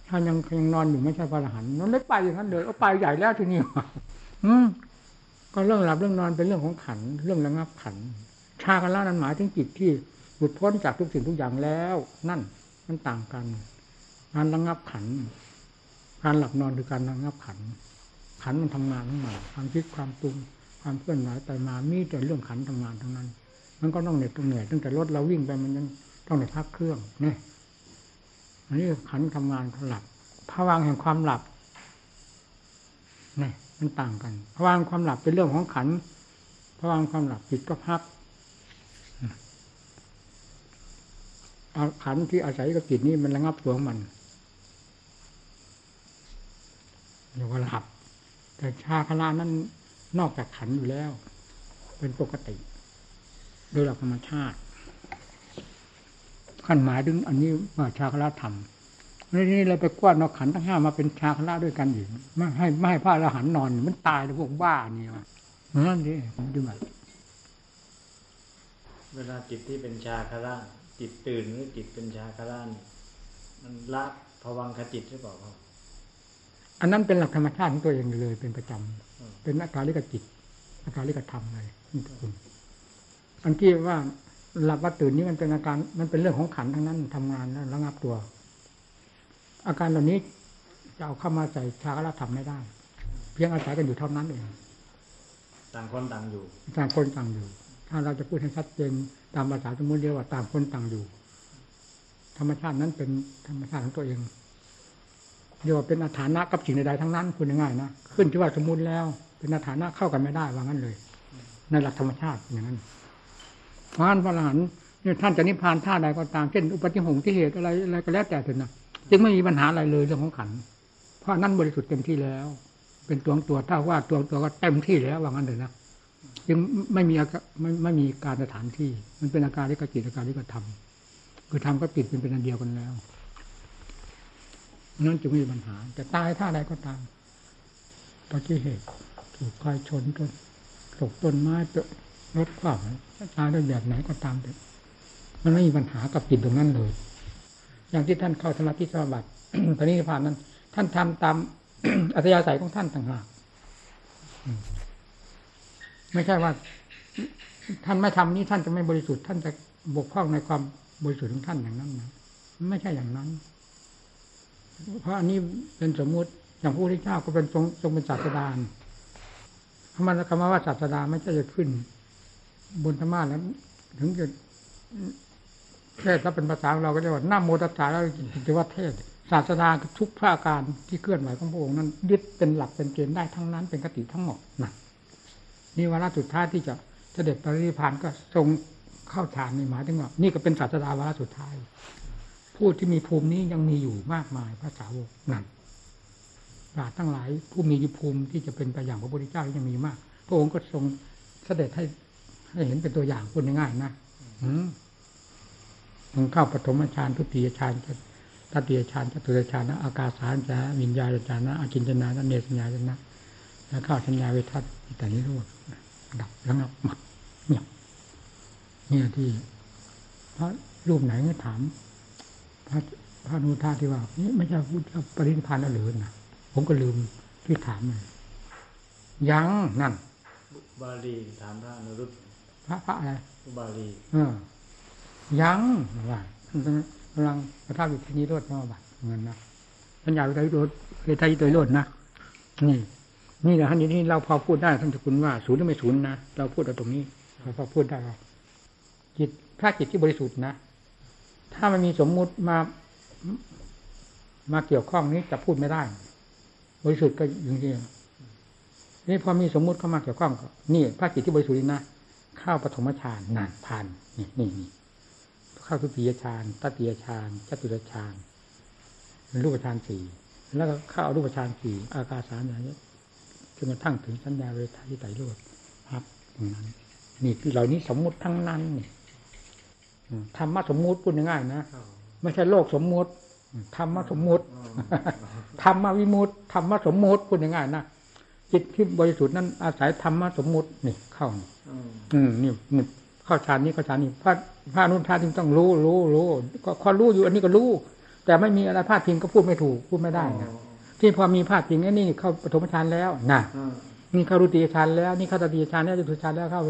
ถ้ายังยังนอนอยู่ไม่ใช่พระอรหันต์มันไม่ไปอย่างนั้นเลยเอาไปใหญ่แล้วทีนี้อืมก็เรื่องหลับเรื่องนอนเป็นเรื่องของขันธ์เรื่องระงับขันธ์ชากันละนั้นหมายถึงจิตที่หลุดพ้นจากทุกสิ่งทุกอย่างแล้ว นั่นมันต่างกันการระงับขันธ์การหลับนอนคือการระงับขันธ์ ขันมันทำงานทั้งหมดความคิดความปรุงความเคลื่อนไหวไปมามีแต่เรื่องขันธ์ทำงานทั้งนั้น มันก็ต้องเหน็ดต้องเหนื่อยตั้งแต่รถเราวิ่งไปมันยังต้องในพักเครื่องเนี่ยอันนี้ขันธ์ทำงานหลับภวางแห่งความหลับนี่มันต่างกันภวางความหลับเป็นเรื่องของขันธ์ภวางความหลับจิตก็พักเอาขันที่อาศัยกับจิตนี้มันระงับตัวของมันเรียกว่าหลับ แต่ชาคลานั้นนอกจากขันอยู่แล้ว เป็นปกติ โดยหลักธรรมชาติขั้นหมายถึงอันนี้ว่าชาคละธรรมนี่นี่เราไปกวาดนอกขันทั้งห้ามาเป็นชาคละด้วยกันอีกไม่ให้ไม่ให้พระอรหันต์นอน มันตายเลยพวกบ้านี่วะนั่นดิผมดูแบบเวลาจิตที่เป็นชาคาร่าจิตตื่นหรือจิตเป็นชาคาร่านี่มันละภวังคจิตหรือเปล่าครับ อันนั้นเป็นหลักธรรมชาติของตัวเองเลยเป็นประจำอืมเป็นอาการลิกจิต อาการลิกธรรมเลยนี่คุณอันที่ว่าหลับว่าตื่นนี้มันเป็นอาการ มันเป็นเรื่องของขันธ์ทั้งนั้นทำงานแล้วระงับตัว อาการเหล่านี้จะเอาเข้ามาใส่ชาละทำไม่ได้ เพียงอาศัยกันอยู่เท่านั้นเองต่างคนต่างอยู่ ต่างคนต่างอยู่ ถ้าเราจะพูดให้ชัดเจนตามภาษาสมมติเรียกว่าต่างคนต่างอยู่ ธรรมชาตินั้นเป็นธรรมชาติของตัวเอง เรียกว่าเป็นอาถานะกับสิ่งใดๆทั้งนั้นคุณง่ายๆนะขึ้นที่ว่าสมมติแล้ว เป็นอาถานะเข้ากันไม่ได้ว่างั้นเลย ในหลักธรรมชาติอย่างนั้นพราะฉะนั้นพระอรหันต์เนี่ยท่านจะนิพพานท่าใดก็ตามเช่นอุปธิหงที่เหตุอะไรอะไรก็แล้วแต่เถอะนะจึงไม่มีปัญหาอะไรเลยเรื่องของขันเพราะนั่นบริสุทธิ์เต็มที่แล้ว เป็นตัวของตัวถ้าว่าตัวตัวก็เต็มที่แล้วว่างั้นเลยนะจึงไม่มีไม่ไม่มีการสถานที่ มันเป็นอาการที่กจิตอาการที่กธรรมคือธรรมก็ติดเป็นเป็นอันเดียวกันแล้ว นั่นจึงมีปัญหา จะตายท่าใดก็ตามปฏิเหตุถูกไฟชนต้นตกต้นไม้เปะรถขวางตายด้วยแบบไหนก็ตามเถอะมันไม่มีปัญหากับจิตตรงนั้นเลย อย่างที่ท่านเข้าสมาธิสมาบัติตอนนี้ผ่านนั้น ท่านทำตามอัธยาศัยของท่านต่างหากไม่ใช่ว่า ท่านไม่ทำนี้ท่านจะไม่บริสุทธิ์ท่านจะบกพร่องในความบริสุทธิ์ของท่านอย่างนั้นนะไม่ใช่อย่างนั้น เพราะอันนี้เป็นสมมุติอย่างพระพุทธเจ้าก็เป็นทรงทรงเป็นศาสดาคำว่าคำว่าศาสดาไม่ใช่จะขึ้น บนธรรมะแล้ว ถึงจะเทศถ้าเป็นภาษาของเราก็เรียกว่าหน้าโมตัสสาแล้วจะว่าเทศศาสดาทุกพระอาการที่เคลื่อนไหวของพระองค์นั้นยึดเป็นหลักเป็นเกณฑ์ได้ทั้งนั้นเป็นกติทั้งหมดนะนี่วาระสุดท้ายที่จะเสด็จปรินิพพานก็ทรงเข้าฌานนี่หมายถึงว่านี่ก็เป็นศาสดาวาระสุดท้าย ผู้ที่มีภูมินี้ยังมีอยู่มากมายพระสาวกนั่นปราชญ์ทั้งหลายผู้มีภูมิที่จะเป็นไปอย่างพระพุทธเจ้ายังมีมาก พระองค์ก็ทรงเสด็จให้ให้เห็นเป็นตัวอย่างพูดง่ายๆนะอืมมันเข้าปฐมฌานทุติยฌานตติยฌานจตุตยฌานนะอากาสานจะวิญญาณฌานนะอากินจนานะเนสัญญาจนะแล้วเข้าสัญญาเวทัศน์แต่นี้รู้ดับแล้วงับหมดเนี่ยเนี่ยที่พระรูปไหนก็ถาม พระพระนุทาที่ว่านี่ไม่ใช่พุทธปรินิพพานแล้วหรือนะผมก็ลืมที่ถามเลยยังนั่นบาลีถามพระอนุรุตพระพระอะไรบาลีเออยังว่ากำลังประทับอยู่ที่นี้รถมาบัตรเงินนะสัญญาวิทยุโรดเคยไทยโดยโลดนะนี่นี่แหละท่านนี้นี่เราพอพูดได้ท่านจะคุณว่าศูนย์หรือไม่ศูนย์นะเราพูดเอาตรงนี้เราพอพูดได้เราจิตถ้าจิตที่บริสุทธิ์นะ ถ้ามันมีสมมุติมามาเกี่ยวข้องนี้จะพูดไม่ได้บริสุทธิ์ก็อย่างนี้นี่พอมีสมมุติเข้ามาเกี่ยวข้องก็นี่พระจิตที่บริสุทธิ์นะเข้าปฐมฌานนานผ่านนี่นี่นี่เข้าทุติยฌานตติยฌานจตุตฌานรูปฌานสี่แล้วก็เข้ารูปฌานสี่อากาสารอย่างนี้จนกระทั่งถึงสัญญาเวทายไตรโลดครับตรงนั้น นี่คือเหล่านี้สมมุติทั้งนั้นนี่ ธรรมะสมมุติพูดง่ายๆนะไม่ใช่โลกสมมุติธรรมะสมมุติธรรมวิมุตติธรรมะสมมุติพูดง่ายๆนะจิตที่บริสุทธิ์นั้นอาศัยธรรมะสมมุตินี่เข้านี่อืมอืมนี่นี่เข้าฌานนี้เข้าฌานนี้พระพระอนุนทาจึงต้องรู้รู้รู้ก็ข้อรู้อยู่อันนี้ก็รู้ แต่ไม่มีอะไรพาดพิงก็พูดไม่ถูกพูดไม่ได้นะที่พอมีพาดพิงไอ้นี่เข้าปฐมฌานแล้วนะอืมนี่เข้ารุติยฌานแล้ว นี่เข้าตติยฌานแล้วจตุฌานแล้วเข้า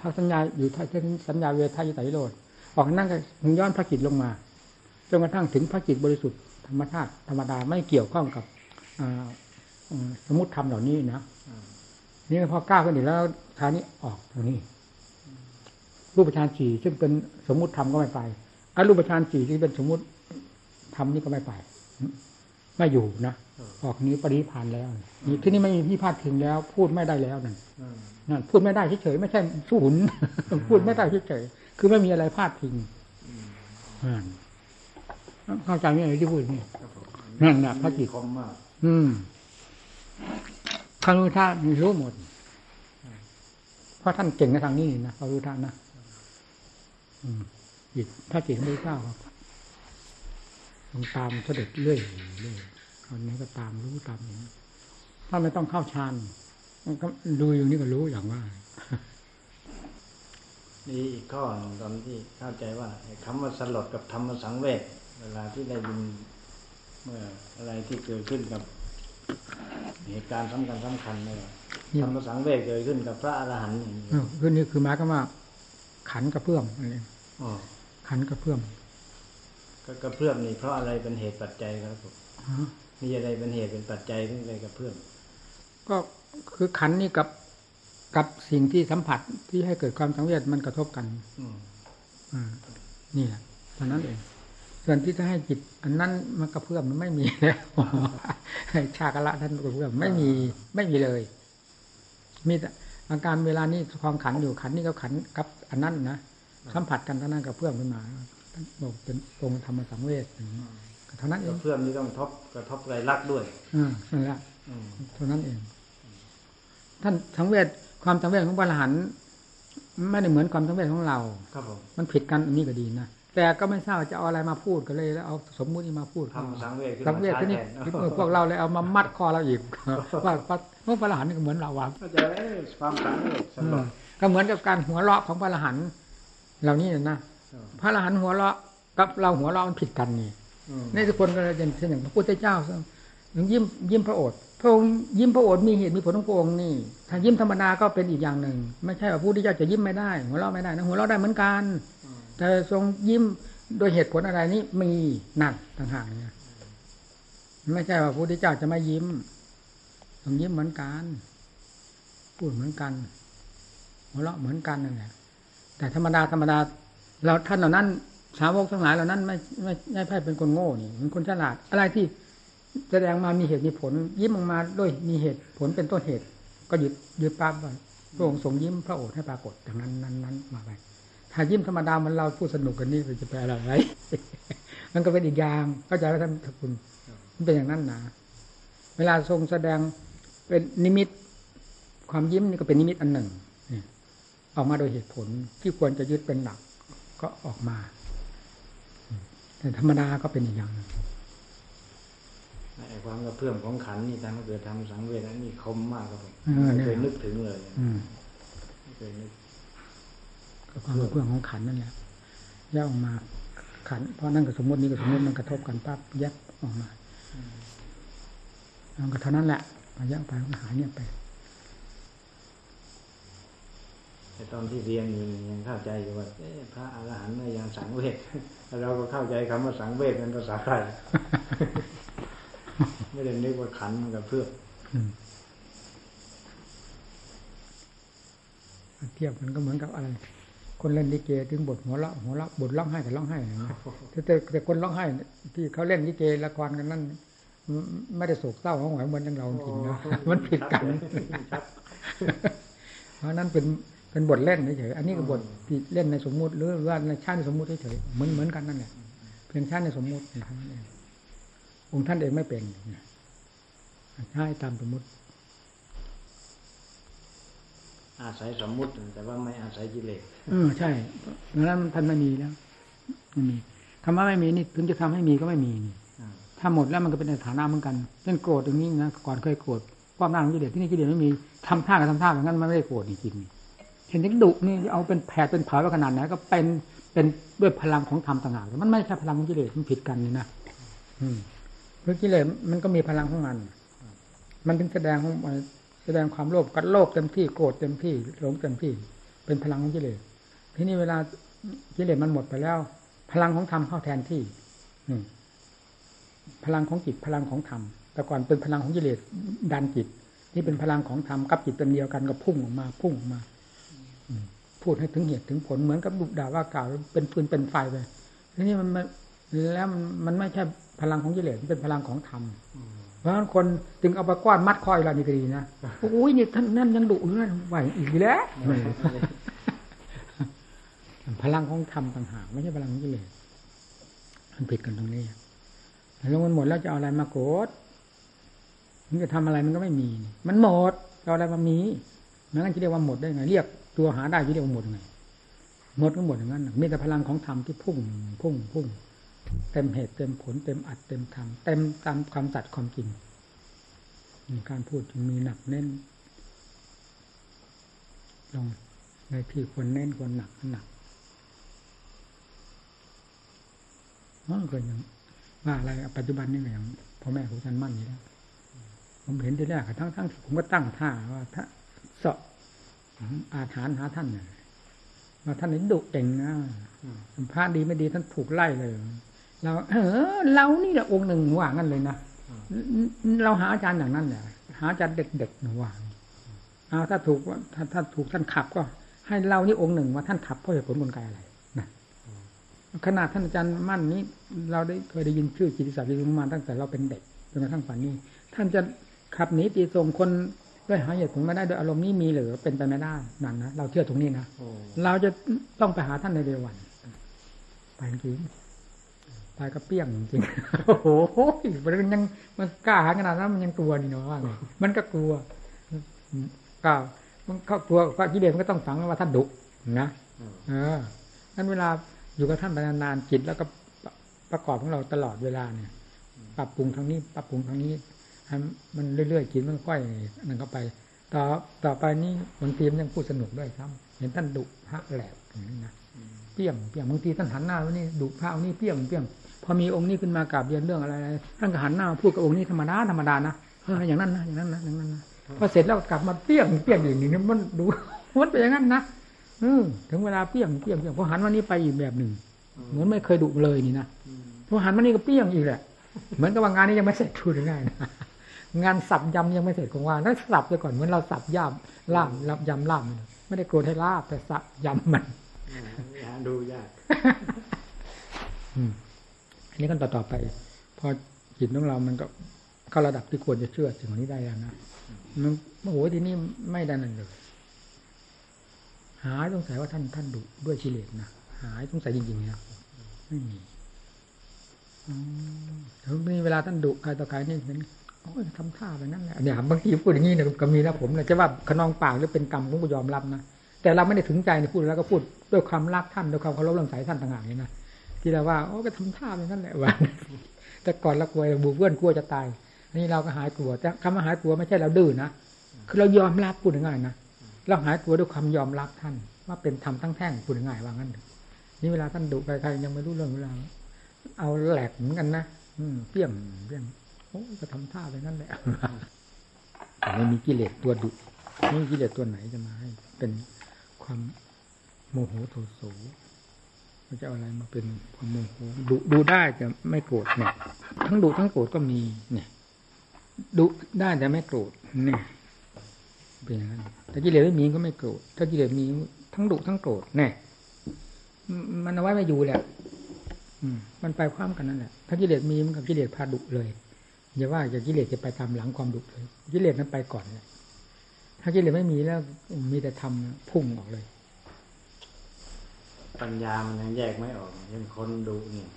พระสัญญาอยู่ที่สัญญาเวทายไตรโลด ออกนั่งก็ย้อนพระจิตลงมาจนกระทั่งถึงพระจิตบริสุทธิ์ธรรมชาติธรรมดาไม่เกี่ยวข้องกับสมมติธรรมเหล่านี้นะนี่พอก้าวขึ้นอีกแล้วคราวนี้ออกตรงนี้ รูปฌานสี่ซึ่งเป็นสมมุติธรรมก็ไม่ไปอารูปฌานสี่ที่เป็นสมมุติธรรมนี่ก็ไม่ไปไม่อยู่นะออกนี้ปริพานแล้วนี่ที่นี่ไม่มีที่พาดพิงแล้ว พูดไม่ได้แล้วนั่นนั่นพูดไม่ได้เฉยๆไม่ใช่ศูนพูดไม่ได้เฉยๆ คือไม่มีอะไรพาดพิงอืมนั่นเข้าใจไหมอะไรที่พูดนี่ครับผมนั่นน่ะพระจิตคมมากอืมคารุธามีรู้หมด เพราะท่านเก่งในทางนี้นี่นะคารุธานะอืมจิตถ้าจิตไม่กล้าครับลองตามเสด็จเรื่อยเรื่อยคราวนี้ก็ตามรู้ตามอย่างนี้ถ้าไม่ต้องเข้าฌานมันก็ดูอย่างนี้ก็รู้อย่างว่า มีอีกข้อหนึ่งตอนที่เข้าใจว่าไอ้คำว่าสลดกับธรรมสังเวชเวลาที่ได้ยินเมื่ออะไรที่เกิดขึ้นกับเหตุการณ์สำคัญสำคัญเนี่ยนี่ธรรมสังเวชเกิดขึ้นกับพระอรหันต์อย่างนี้เออคือนี่คือหมายก็ว่า ขันกระเพื่อมนั่นเองอ๋อขันกระเพื่อมก็กระเพื่อมนี่เพราะอะไรเป็นเหตุปัจจัยครับผมฮะมีอะไรเป็นเหตุเป็นปัจจัยถึงเลยกระเพื่อมก็คือขันนี่กับ กับสิ่งที่สัมผัสที่ให้เกิดความสังเวชมันกระทบกันอืมอ่านี่แหละเท่านั้นเองส่วนที่จะให้จิต อันนั้นมันกระเพื่อมมันไม่มีแล้วให้ชากละท่านกระเพื่อมไม่มีไม่มีเลย มีแต่อาการเวลานี้ความขันอยู่ขันนี่ก็ขันกับ อันนั้นนะสัมผัสกันเท่านั้นกระเพื่อมขึ้นมาท่านบอกเป็นองค์ธรรมสังเวชอย่างนี้ก็เท่านั้นเอกระงเพื่อมนี่ต้องทบกระทบไรลักษณ์ด้วยอ่านั่นแหละอืมเท่านั้นเองท่านสังเวช ความสังเวชของพระอรหันต์ไม่ได้เหมือนความสังเวชของเราครับผมมันผิดกันอันนี้ก็ดีนะแต่ก็ไม่ทราบว่าจะเอาอะไรมาพูดก็เลยแล้วเอาสมมุตินี้มาพูดทำสังเวชขึ้นสังมาเวชใช้ที่นี่แทนที่พวกเราเลยเอามามัดคอเราอีกว่าพระพระอรหันต์นี่ก็เหมือนเราว่าก็จะเอ้ยความสังเวชสำหรับก็เหมือนกับการหัวเราะของพระอรหันต์เหล่านี้นะพระอรหันต์หัวเราะกับเราหัวเราะมันผิดกันนี่อืมในทุกคนก็เลยเป็นเช่นอย่างพระพุทธเจ้ายิ้มยิ้มพระโอษฐ์ พระองค์ยิ้มพระโอษมีเหตุมีผลของพระองค์นี่ถ้ายิ้มธรรมดาก็เป็นอีกอย่างหนึ่ง ไม่ใช่ว่าพระพุทธเจ้าจะยิ้มไม่ได้ หัวเราะไม่ได้นะหัวเราะได้เหมือนกันแต่ทรงยิ้มโดยเหตุผลอะไรนี่มีหนั่นต่างหากเนี่ยไม่ใช่ว่าพระพุทธเจ้าจะไม่ยิ้มต้องยิ้มเหมือนกันพูดเหมือนกันหัวเราะเหมือนกันนั่นแหละแต่ธรรมดาธรรมดาเราท่านเหล่านั้น สาวกทั้งหลายเหล่านั้น ไม่ไม่ไม่ใช่เป็นคนโง่นี่เป็นคนฉลาดอะไรที่ แสดงมามีเหตุมีผล ยิ้มออกมาด้วยมีเหตุผลเป็นต้นเหตุ ก็หยุดหยุดปั๊บว่าพระองค์ทรงยิ้มพระโอษฐ์ให้ปรากฏอย่างนั้นนั้นนั้นมาไปถ้ายิ้มธรรมดามันเราพูดสนุกกันนี่จะไปอะไรไรมันก็เป็นอีกอย่างเข้าใจไหมท่านทคุณมันเป็นอย่างนั้นนะเวลาทรงแสดงเป็นนิมิต ความยิ้มนี่ก็เป็นนิมิตอันหนึ่งนี่ออกมาโดยเหตุผลที่ควรจะยึดเป็นหลักก็ออกมาแต่ธรรมดาก็เป็นอีกอย่างหนึ่ง ความกระเพื่อมของขันนี่ทำให้เกิดทำสังเวชนั้นนี่คมมากครับผมเออไม่เนี่ยเคยนึกถึงเลยอืมไม่เคยนึกก็ความกระเพื่อมของขันนั่นแหละแยกออกมาขันเพราะนั่นกับสมมตินี้กับสมมติมันกระทบกันปั๊บแยกออกมามันก็เท่านั้นแหละพอแยกไปมันหายเนี่ยไปแต่ตอนที่เรียนอยู่นี่ยังเข้าใจอยู่ว่าเอ๊ะพระอรหันต์เนี่ยยังสังเวชเราก็เข้าใจคำว่าสังเวชเป็นภาษาไทย ไม่ได้นึกว่าขันมันกระเพื่อมอืมเทียบมันก็เหมือนกับอะไร คนเล่นลิเกถึงบทหัวเราะหัวเราะบทร้องไห้กับร้องไห้นะแต่แต่แต่คนร้องไห้ ที่เขาเล่นลิเกละครกันนั่นไม่ไม่ได้โศกเศร้าของหวยเหมือนอย่างเราจริงนะมันผิดกันชัดเพราะนั้นเป็นเป็นบทเล่นเฉยๆอันนี้ก็บทที่เล่นในสมมุติหรือว่าในชาติในสมมุติเฉยๆเหมือนเหมือนกันนั่นแหละเพียงชาติในสมมุตินะครับนั่นเององค์ท่านเองไม่เป็นนะใช่ตามสมมุติ อาศัยสมมุติแต่ว่าไม่อาศัยกิเลสเออใช่ดังนั้นท่านไม่มีแล้วไม่มีคำว่าไม่มีนี่ถึงจะทำให้มีก็ไม่มีนี่อ่าถ้าหมดแล้วมันก็เป็นในฐานะเหมือนกันเช่นโกรธอย่างนี้นะก่อนเคยโกรธความร่างของกิเลสที่นี่กิเลสไม่มีทำท่ากับทำท่าอย่างนั้นมันไม่ได้โกรธจริงๆเห็นที่ดุนี่เอาเป็นแผลเป็นเผาไว้ขนาดไหนก็เป็นเป็นด้วยพลังของธรรมต่างหากมันไม่ใช่พลังของกิเลสมันผิดกันนี่นะอืม เพราะกิเลสมันก็มีพลังของมัน มันถึงแสดงของมันแสดงความโลภกัดโลภเต็มที่โกรธเต็มที่หลงเต็มที่ เป็นพลังของกิเลสทีนี้เวลากิเลสมันหมดไปแล้ว พลังของธรรมเข้าแทนที่อืพลังของจิตพลังของธรรมแต่ก่อนเป็นพลังของกิเลสดันจิตนี่เป็นพลังของธรรมกับจิตเป็นเดียวกันก็พุ่งออกมา พุ่งออกมาพูดให้ถึงเหตุถึงผลเหมือนกับดุด่าว่ากล่าวเป็นฟืนเป็นไฟไปทีนี้มันแล้วมันไม่ใช่ พลังของกิเลสมันเป็นพลังของธรรมเพราะฉะนั้นคนจึงเอาไปก้อนมัดคอยเรานี่ก็ดีนะโอ้ยนี่ท่านนั่นยังดุอยู่นั่นไหวอีกแล้วพลังของธรรมต่างหากไม่ใช่พลังของกิเลสมันผิดกันตรงนี้แล้วมันหมดแล้วจะเอาอะไรมาโกรธมันจะทำอะไรมันก็ไม่มี มันหมดจะเอาอะไรมามีมันก็จะเรียกว่าหมดได้ไงเรียกตัวหาได้จะเรียกว่าหมดไงหมดก็หมดอย่างนั้นน่ะมีแต่พลังของธรรมที่พุ่งพุ่งพุ่ง เต็มเหตุเต็มผลเต็มอัดเต็มทำเต็มตามความตัดความจริงมีการพูดจึงมีหนักเน้น ลงในที่ควรเน้นควรหนักหนักอ๋อก็ยังว่าอะไรปัจจุบันนี่ก็ยังพ่อแม่ของฉันมั่นอยู่แล้วผมเห็นที่แรกทั้งทั้งที่ผมก็ตั้งท่าว่าถ้าเสาะอาถานหาท่านเนี่ยว่าท่านนี้ดุเก่งนะพระดีไม่ดีท่านถูกไล่เลย เราเออเรานี่แหละองค์หนึ่งว่างั้นเลยนะเราหาอาจารย์อย่างนั้นเนี่ยหาอาจารย์เด็กๆหนูว่าเอาถ้าถูกว่าถ้าถ้าถูกท่านขับก็ ให้เรานี่องค์หนึ่งว่าท่านขับเพราะเหตุผลกลไกอะไรนะขนาดท่านอาจารย์มั่นนี้ เราได้เคยได้ยินชื่อกิติศักดิ์กิติมาตั้งแต่เราเป็นเด็กจนกระทั่งป่านนี้ ท่านจะขับหนีตีส่งคนด้วยหาเหตุผลไม่ได้โดยอารมณ์นี้มีหรือเป็นไปไม่ได้นั่นนะเราเชื่อตรงนี้นะโอ้เราจะต้องไปหาท่านในเร็ววันไปจริง ไปก็เปี้ยงจริงโอ้โหมันยังมันกล้าหาขนาดนั้นมันยังกลัวนี่เนาะว่าไงมันก็กลัวก้าวมันก็กลัวก็กิเลสมันก็ต้องฝังไว้ว่าท่านดุนะอืมเออนั้นเวลาอยู่กับท่านไปนานๆจิตแล้วก็ประกอบของเราตลอดเวลาเนี่ยปรับปรุงทางนี้ ปรับปรุงทางนี้ให้มันเรื่อยๆจิตมันค่อยนั่นเข้าไป ต่อต่อไปนี้บางทีมันยังพูดสนุกด้วยครับเห็นท่านดุพระแหลกอย่างนี้นะเปี้ยงเปี้ยงบางทีท่านหันหน้าไว้นี่ดุพระองค์นี้เปี้ยงเปี้ยงพ อมีองค์นี้ขึ้นมากราบเรียนเรื่องอะไรๆท่านก็หันหน้ามาพูดกับองค์นี้ธรรมดาธรรมดานะเอออย่างนั้นนะอย่างนั้นนะอย่างนั้นนะพอเสร็จแล้วกลับมาเปี้ยงเปี้ยงอย่างนี้มันดูมันเป็นอย่างนั้นนะเออถึงเวลาเปี้ยงเปี้ยงเปี้ยงพอหันวันนี้ไปอีกแบบหนึ่งเหมือนไม่เคยดุเลยนี่นะอืมพอหันมานี่ก็เปี้ยงอีกแหละเหมือนกับว่างานนี้ยังไม่เสร็จพูดง่ายๆนะงานสับยำยังไม่เสร็จของว่าแล้วสับไปก่อนเหมือนเราสับย่ำล่ามรับยำล่ามมันไม่ได้โกรธให้ลาบแต่สับยำมันอืมหาดูยากอืมอั นนี้กันต่อต่อไปพอจิตของเรามันก็เข้าระดับที่ควรจะเชื่อสิ่งนี้ได้แล้วนะมันโอ้โหทีนี้ไม่ได้นั่นเลยหายสงสัยว่าท่านท่านดุด้วยกิเลสนะหายสงสัยจริงๆนะไม่มีอืมแล้วมีเวลาท่านดุใครต่อใครนี่เป็นโอ้ยทำท่าไปนั่นแหละเนี่ยบางทีพูดอย่างนี้เนี่ยก็มีนะผมนี่ยจะว่าขนองปากหรือเป็นกรรมผมก็ยอมรับนะแต่เราไม่ได้ถึงใจในพูดแล้วก็พูดด้วยความรักท่านด้วยความเคารพเรื่องสายท่านต่างหากนี่นะ ที่เราว่าโอ้ก็ทำท่าเป็นนั่นแหละว่าแต่ก่อนเรากลัวบูเพื่อนกลัวจะตายนนี้เราก็หายกลัวแต่คำว่าหายกลัวไม่ใช่เราดื้อนะคือเรายอมรับพูดง่ายนะเราหายกลัวด้วยความยอมรับท่าน ว่าเป็นธรรมทั้งแท่งพูดง่ายว่างั้นนี่เวลาท่านดุใครๆยังไม่รู้เรื่องเวลาเอาแหลกเหมือนกันนะอืมเปี้ยงเปี้ยงโอ้ก็ทำท่าไปนั่นแหละไม่มีกิเลสตัวดุไม่มีกิเลสตัวไหนจะมาให้ เป็นความโมโหโทโส มันจะเอาอะไรมาเป็นความโมโหดุดูได้แต่ไม่โกรธเนี่ย ทั้งดุทั้งโกรธก็มีเนี่ยดุได้แต่ไม่โกรธเนี่ยเป็นอย่างนั้นถ้ากิเลสไม่มีก็ไม่โกรธถ้ากิเลสมีทั้งดุทั้งโกรธเนี่ยมันมันเอาไว้ไม่อยู่แหละอืมมันไปความกันนั่นแหละถ้ากิเลสมีมันกับกิเลสพาดุเลยอย่าว่าจะกิเลสจะไปตามหลังความดุเลยกิเลสนั้นไปก่อนเลยถ้ากิเลสไม่มีแล้วมีแต่ทำพุ่งออกเลย ปัญญามันยังแยกไม่ออกเช่นคนดุเนี่ย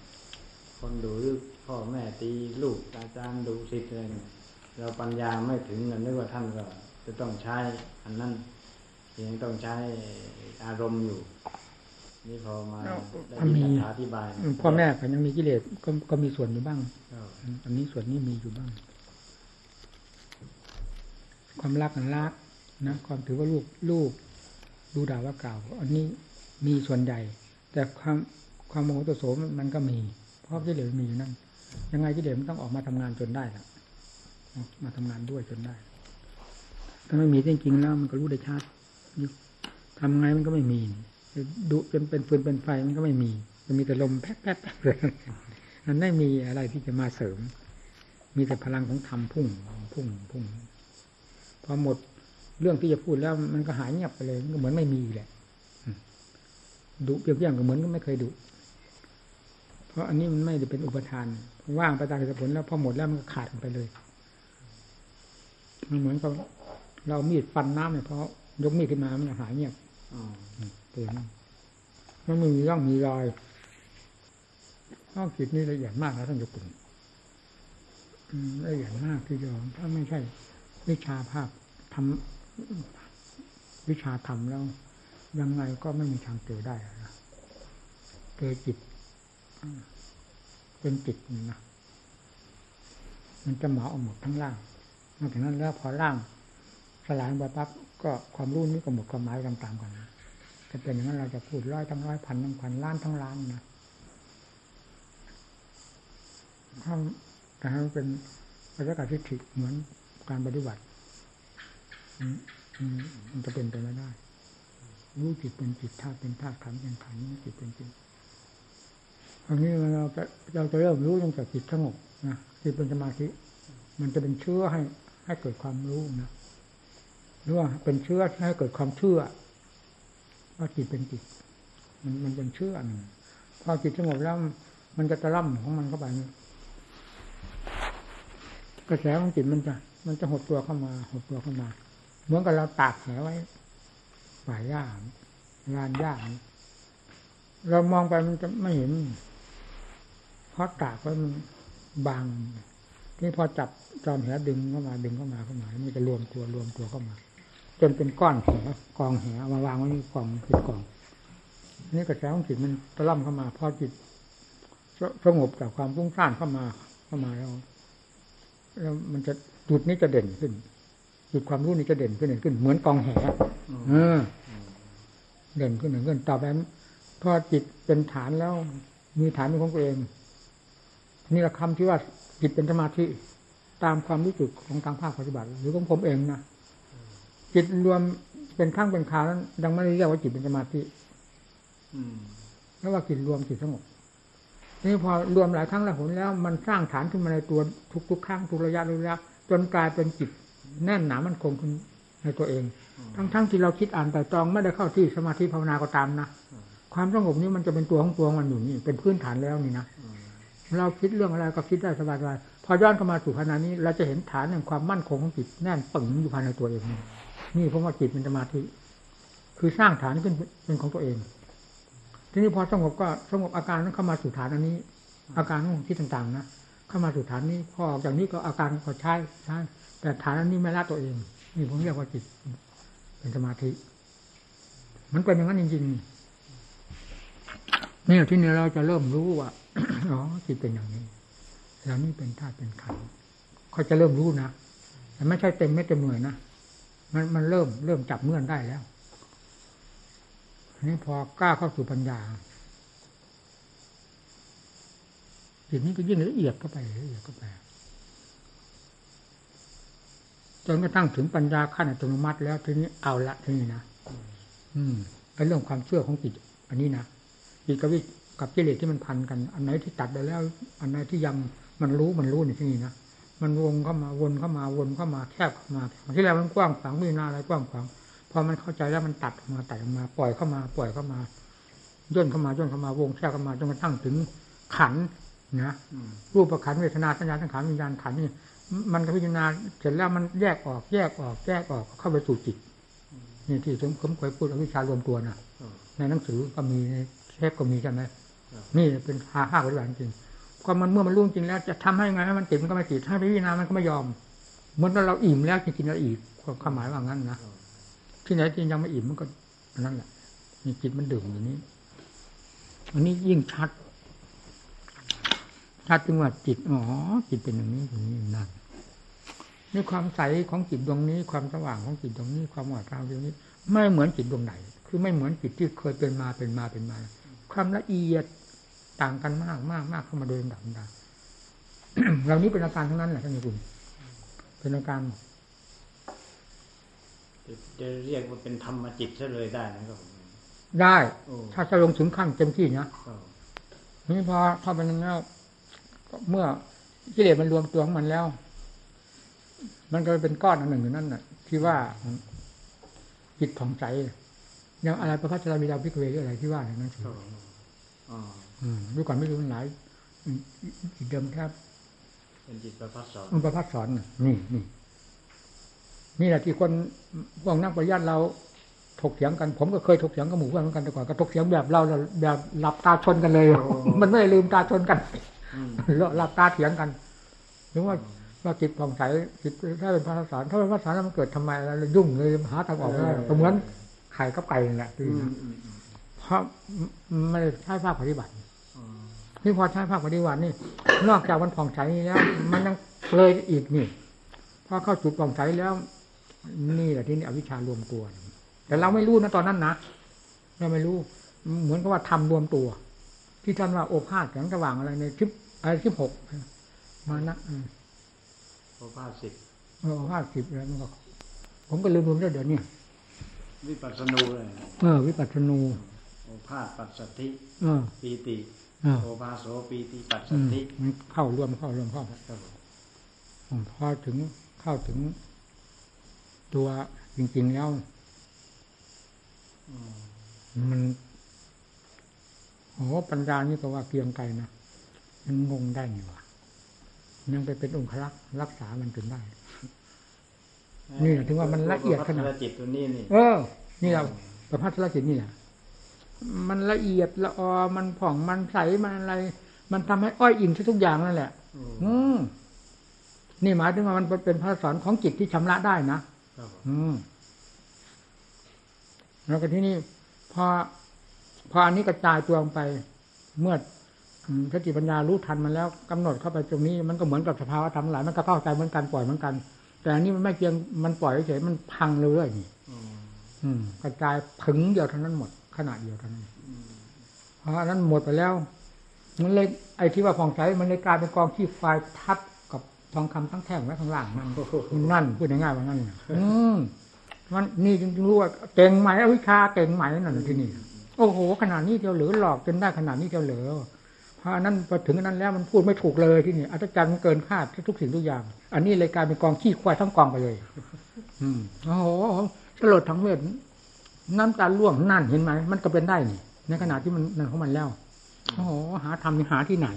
คนดุหรือพ่อแม่ตีลูกอาจารย์ดุสิทธิ์อะไรเนี่ยเราปัญญาไม่ถึงกันนึกว่าท่านก็จะต้องใช้อันนั้นยังต้องใช้อารมณ์อยู่ นี่พอมาแล้วได้ถ้ามียินอธิบายอืมพ่อแม่ก็ยังมีกิเลสก็ก็มีส่วนอยู่บ้างก็อืมอันนี้ส่วนนี้มีอยู่บ้าง ความรักอันรักนะความถือว่าลูกลูกดูด่าว่ากล่าว อันนี้ มีส่วนใหญ่ แต่ความความโมโหโทโสมันมันก็มี เพราะกิเลสมันมีอยู่นั่น ยังไงกิเลสมันต้องออกมาทำงานจนได้ละมาทำงานด้วยจนได้ ถ้าไม่มีจริงๆแล้วมันก็รู้ได้ชัดอยู่ทำไงมันก็ไม่มีดุจนเป็นฟืนเป็นไฟมันก็ไม่มีจะมีแต่ลมแป๊บแป๊บแป๊บเลยมันไม่มีอะไรที่จะมาเสริม มีแต่พลังของธรรมพุ่งพุ่งพุ่งพอหมดเรื่องที่จะพูดแล้วมันก็หายเงียบไปเลย มันก็เหมือนไม่มีแหละ ดุเปรียบๆก็เหมือนก็ไม่เคยดุเพราะอันนี้มันไม่ได้เป็นอุปทาน ว่างไปตามเหตุผลแล้วพอหมดแล้วมันก็ขาดไปเลย มันเหมือนกับเรามีดฟันน้ำเนี่ยเพราะยกมีดขึ้นมามันหายเงียบเตือนมันมีร่องมีรอยข้อคิดนี่ละเอียดมากนะท่านยกปุ่นอืมละเอียดมากที่ยอมถ้าไม่ใช่ วิชาภาพทำวิชาธรรมแล้ว ยังไงก็ไม่มีทางเจอได้นะเจอจิตเป็นจิตนะมันจะเหมาเอาหมดทั้งล่างนอกจากนั้นแล้วพอล่างสลายไปปั๊บก็ความรู้นี้ก็หมดความหมายตามๆกันนะเป็นอย่างนั้นเราจะพูดร้อยทั้งร้อยพันทั้งพันล้านทั้งล้านนะถ้าแต่ให้มันเป็นปฏิบัติทิฏฐิเหมือนการปฏิบัติมันจะเป็นไปไม่ได้ รู้จิตเป็นจิตธาตุเป็นธาตุขันธ์เป็นขันธ์จิตเป็นจิตอันนี้เราจะเราจะเริ่มรู้ตั้งแต่จิตสงบนะจิตเป็นสมาธิ มันจะเป็นเชื้อให้ ให้เกิดความรู้นะหรือว่าเป็นเชื้อให้เกิดความเชื่อว่าจิตเป็นจิต มันมันเป็นเชื่อหนึ่งพอจิตสงบแล้ว มันจะตะล่ำของมันเข้าไปกระแสของจิตมันจะ มันจะหดตัวเข้ามา หดตัวเข้ามา เหมือนกับเราตากแหไว้ ป่าหญ้างานหญ้าเรามองไปมันจะไม่เห็น เพราะตากมันบางที่พอจับจอมแหดึงเข้ามาดึงเข้ามาเข้ามามันจะรวมตัวรวมตัวเข้ามา จนเป็นก้อนแหกองแหมาวางไว้กองเป็นกอง นี่กระแสของจิตมันตะล่ำเข้ามาพอจิตสสงบจากความฟุ้งซ่านเข้ามาเข้ามาแล้วแล้วมันจะจุดนี้จะเด่นขึ้น จุดความรู้นี้จะเด่นขึ้นเด่นขึ้น เหมือนกองแหเออเด่นขึ้นเด่นขึ้นต่อไปพอจิตเป็นฐานแล้ว มีฐานเป็นของตัวเอง นี่แหละคำที่ว่าจิตเป็นสมาธิตามความรู้สึกของทางภาคปฏิบัติ หรือของผมเองนะจิตรวมเป็นข้างเป็นคราวนั้นยังไม่ได้เรียกว่าจิตเป็นสมาธิอืมแล้วว่าจิตรวมจิตสงบนี่พอรวมหลายครั้งหลายหนแล้ว มันสร้างฐานขึ้นมาในตัวทุกๆครั้งทุกระยะระยะจนกลายเป็นจิต แน่นหนามันคงขึ้นในตัวเอง ทั้งๆที่เราคิดอ่านแต่ตรองไม่ได้เข้าที่สมาธิภาวนาก็ตามนะความสงบนี้มันจะเป็นตัวของตัวมันอยู่นี่เป็นพื้นฐานแล้วนี่นะอืมเราคิดเรื่องอะไรก็คิดได้สบายๆพอย้อนเข้ามาสู่ขณะนี้เราจะเห็นฐานแห่งความมั่นคงของจิตแน่นปึงอยู่ภายในตัวเองนี่นี่เพราะว่าจิตเป็นสมาธิคือสร้างฐานขึ้นเป็นของตัวเอง ทีนี้พอสงบก็สงบอาการนั้นเข้ามาสู่ฐานอันนี้ อาการของที่ต่างๆนะเข้ามาสู่ฐานนี้พอออกจากนี้ก็อาการก็ใช่ใช่ แต่ฐานนี้ไม่ละตัวเอง นี่ผมเรียกว่าจิตเป็นสมาธิ มันเป็นอย่างนั้นจริงๆเนี่ยที่นี้เราจะเริ่มรู้ว่าอ๋อจิตเป็นอย่างนี้ แล้วนี่เป็นธาตุเป็นขันเขาจะเริ่มรู้นะแต่ไม่ใช่เต็มไม่เต็มหน่วยนะมันมันเริ่มเริ่มจับเงื่อนได้แล้วนนี้พอกล้าเข้าสู่ปัญญาจิตนี้ก็ยิ่งละเอียดเข้าไปละเอียดเข้าไป จนกระทั่งถึงปัญญาขั้นอัตโนมัติแล้วทีนี้เอาละทีนี้นะอืมไอ้เรื่องความเชื่อของจิต อันนี้นะจิตกับวิกับกิเลสที่มันพันกัน อันไหนที่ตัดไปแล้ว อันไหนที่ยังมันรู้มันรู้ในที่นี้นะมันวงเข้ามาวนเข้ามาวนเข้ามาแคบเข้ามาที่แรกมันกว้างขวางไม่น่าอะไรกว้างขวางพอมันเข้าใจแล้วมันตัดออกมาตัดออกมาปล่อยเข้ามาปล่อยเข้ามาย่นเข้ามาย่นเข้ามาวงแคบเข้ามาจนกระทั่งถึงขันธ์นะอืมรูปประขันธ์เวทนาสัญญาสังขารวิญญาณขันธ์นี่ มันก็พิจารณาเสร็จแล้วมันแยกออกแยกออกแยกออกเข้าไปสู่จิตนี่ที่ผมผมเคยพูดอวิชชารวมตัวนะอืมในหนังสือก็มีในเทปก็มีใช่ไหมครับนี่เป็นหาห้าปฏิบัติจริงก็มันเมื่อมันรู้จริงแล้วจะทำให้ไงให้มันติดมันก็ไม่ติดให้ไปพิจารณามันก็ไม่ยอมเหมือนว่าเราอิ่มแล้วจะกินอะไรอีกความหมายว่างั้นนะที่ไหนที่ยังไม่อิ่มมันก็อันนั้นแหละนี่จิตมันดื่มอย่างนี้ อันนี้ยิ่งชัดชัดจึงว่าจิตอ๋อจิตเป็นอย่างนี้อย่างนี้นั่น นี่ความใสของจิตดวงนี้ ความสว่างของจิตดวงนี้ ความหวาดกลางดวงนี้ ไม่เหมือนจิตดวงไหน คือไม่เหมือนจิตที่เคยเป็นมาเป็นมาเป็นมา ความละเอียดต่างกันมากมากมากเข้ามาโดยลำดับลำดับเหล่านี้เป็นอาการทั้งนั้นแหละท่านคุณเป็นอาการจะจะเรียกว่าเป็นธรรมจิตซะเลยได้นะครับผมได้โอ้ถ้าจะลงถึงขั้นเต็มที่นะก็นี่พอเข้าไปนั้นแล้วเมื่อกิเลสมันรวมตัวของมันแล้ว มันก็เป็นก้อนอันหนึ่งอยู่นั่นน่ะ ที่ว่าจิตผ่องใสอย่างอะไรประพัชรวีราพิกเวหรืออะไรที่ว่าในนั้นก็อ๋ออืมดูก่อนไม่รู้มันหลายอืมจิตเดิมครับเป็นจิตประพัดสอนอุปพัฒสอนน่ะนี่นี่นี่แหละที่คนพวกนักปริยัติเราถกเถียงกัน ผมก็เคยถกเถียงกับหมู่เพื่อนเหมือนกันแต่ก่อนก็ถกเถียงแบบเราแบบหลับตาชนกันเลย มันไม่ได้ลืมตาชนกันอืมหลับตาเถียงกันหรือว่า ว่าจิตผ่องใสจิตถ้าเป็นภาษาสารถ้าเป็นภาษาแล้วมันเกิดทำไมอะไรยุ่งเลยหาทางออกไม่ได้ก็เหมือนไข่กับไก่นั่นแหละอืมอืมอืมเพราะไม่ได้ใช้ภาคปฏิบัติอ๋อนี่พอใช้ภาคปฏิบัตินี่ นอกจากมันผ่องใสนี้แล้ว มันยังเลยอีกนี่พอเข้าจุดผ่องใสแล้ว นี่แหละที่นี่อวิชชารวมตัวแต่เราไม่รู้นะตอนนั้นนะเราไม่รู้ เหมือนกับว่าทำรวมตัว ที่ท่านว่าโอภาสแสงสว่างอะไรในคลิปอะไรคลิปหกมานะ อืมโอภาสิทธิ์เออห้าสิบแล้วมันก็ ผมก็ลืมลืมได้เดี๋ยวนี้วิปัสสนูเลยเออ วิปัสสนูโอภาสปัสสธิเออปีติเออโอภาโสปีติปัสสอืมธิมันเข้ารวมเข้ารวมเข้าครับผมอืมพอถึงเข้าถึง ตัวจริง ๆ แล้วอืมมันโอ้ปัญญานี่ก็ว่าเกรียงไกรนะมันงงได้ไงวะ ยังไปเป็นองครักษ์รักษามันจนได้ นี่ถึงว่ามันละเอียดขนาดพัฒจิตตัวนี้นี่ เออ นี่เราประพัฒนจิตนี่นะมันละเอียดละออมันผ่องมันใสมันอะไร มันทำให้อ้อยอิงทุกอย่างนั่นแหละอืมอืมนี่หมายถึงว่ามันเป็นพระสอนของจิตที่ชำระได้นะครับผมอืมแล้วก็ที่นี่พอพออันนี้กระจายตัวลงไป เมื่ออืม สติปัญญารู้ทันมันแล้วกำหนดเข้าไปตรงนี้ มันก็เหมือนกับสภาวะธรรมหลายมันก็เข้าใจเหมือนกันปล่อยเหมือนกัน แต่อันนี้มันไม่เพียงมันปล่อยเฉยๆมันพังเรื่อยๆนี่อืมอืมกระจายถึงเดียวเท่านั้นหมดขนาดเดียวเท่านั้นอืมเพราะอันนั้นหมดไปแล้ว มันเลยไอ้ที่ว่าผ่องใสมันเลยกลายเป็นกองขี้ไฟทับกับทองคำทั้งแท่งไว้ข้างล่างนั่นนั่นพูดง่ายๆว่านั่นน่ะอืมมันนี่จริงๆรู้ว่าเก่งไหมอวิชชาเก่งไหมนั่นนะที่นี่โอ้โหขนาดนี้เดียวเหลือหลอกจนได้ขนาดนี้เดียวเหลือเพราะอันนั้นพอถึงอันนั้นแล้วมันพูดไม่ถูกเลยที่นี่อัศจรรย์มันเกินคาดทุกสิ่งทุกอย่าง อันนี้เลยกลายเป็นกองขี้ควายทั้งกองไปเลย อืมโอ้โหสลดทั้งเวทน้ำตาล่วงนั่นเห็นไหมมันก็เป็นได้นี่ในขณะที่มันนั่นของมันแล้วโอ้โหหาทำหาที่ไหน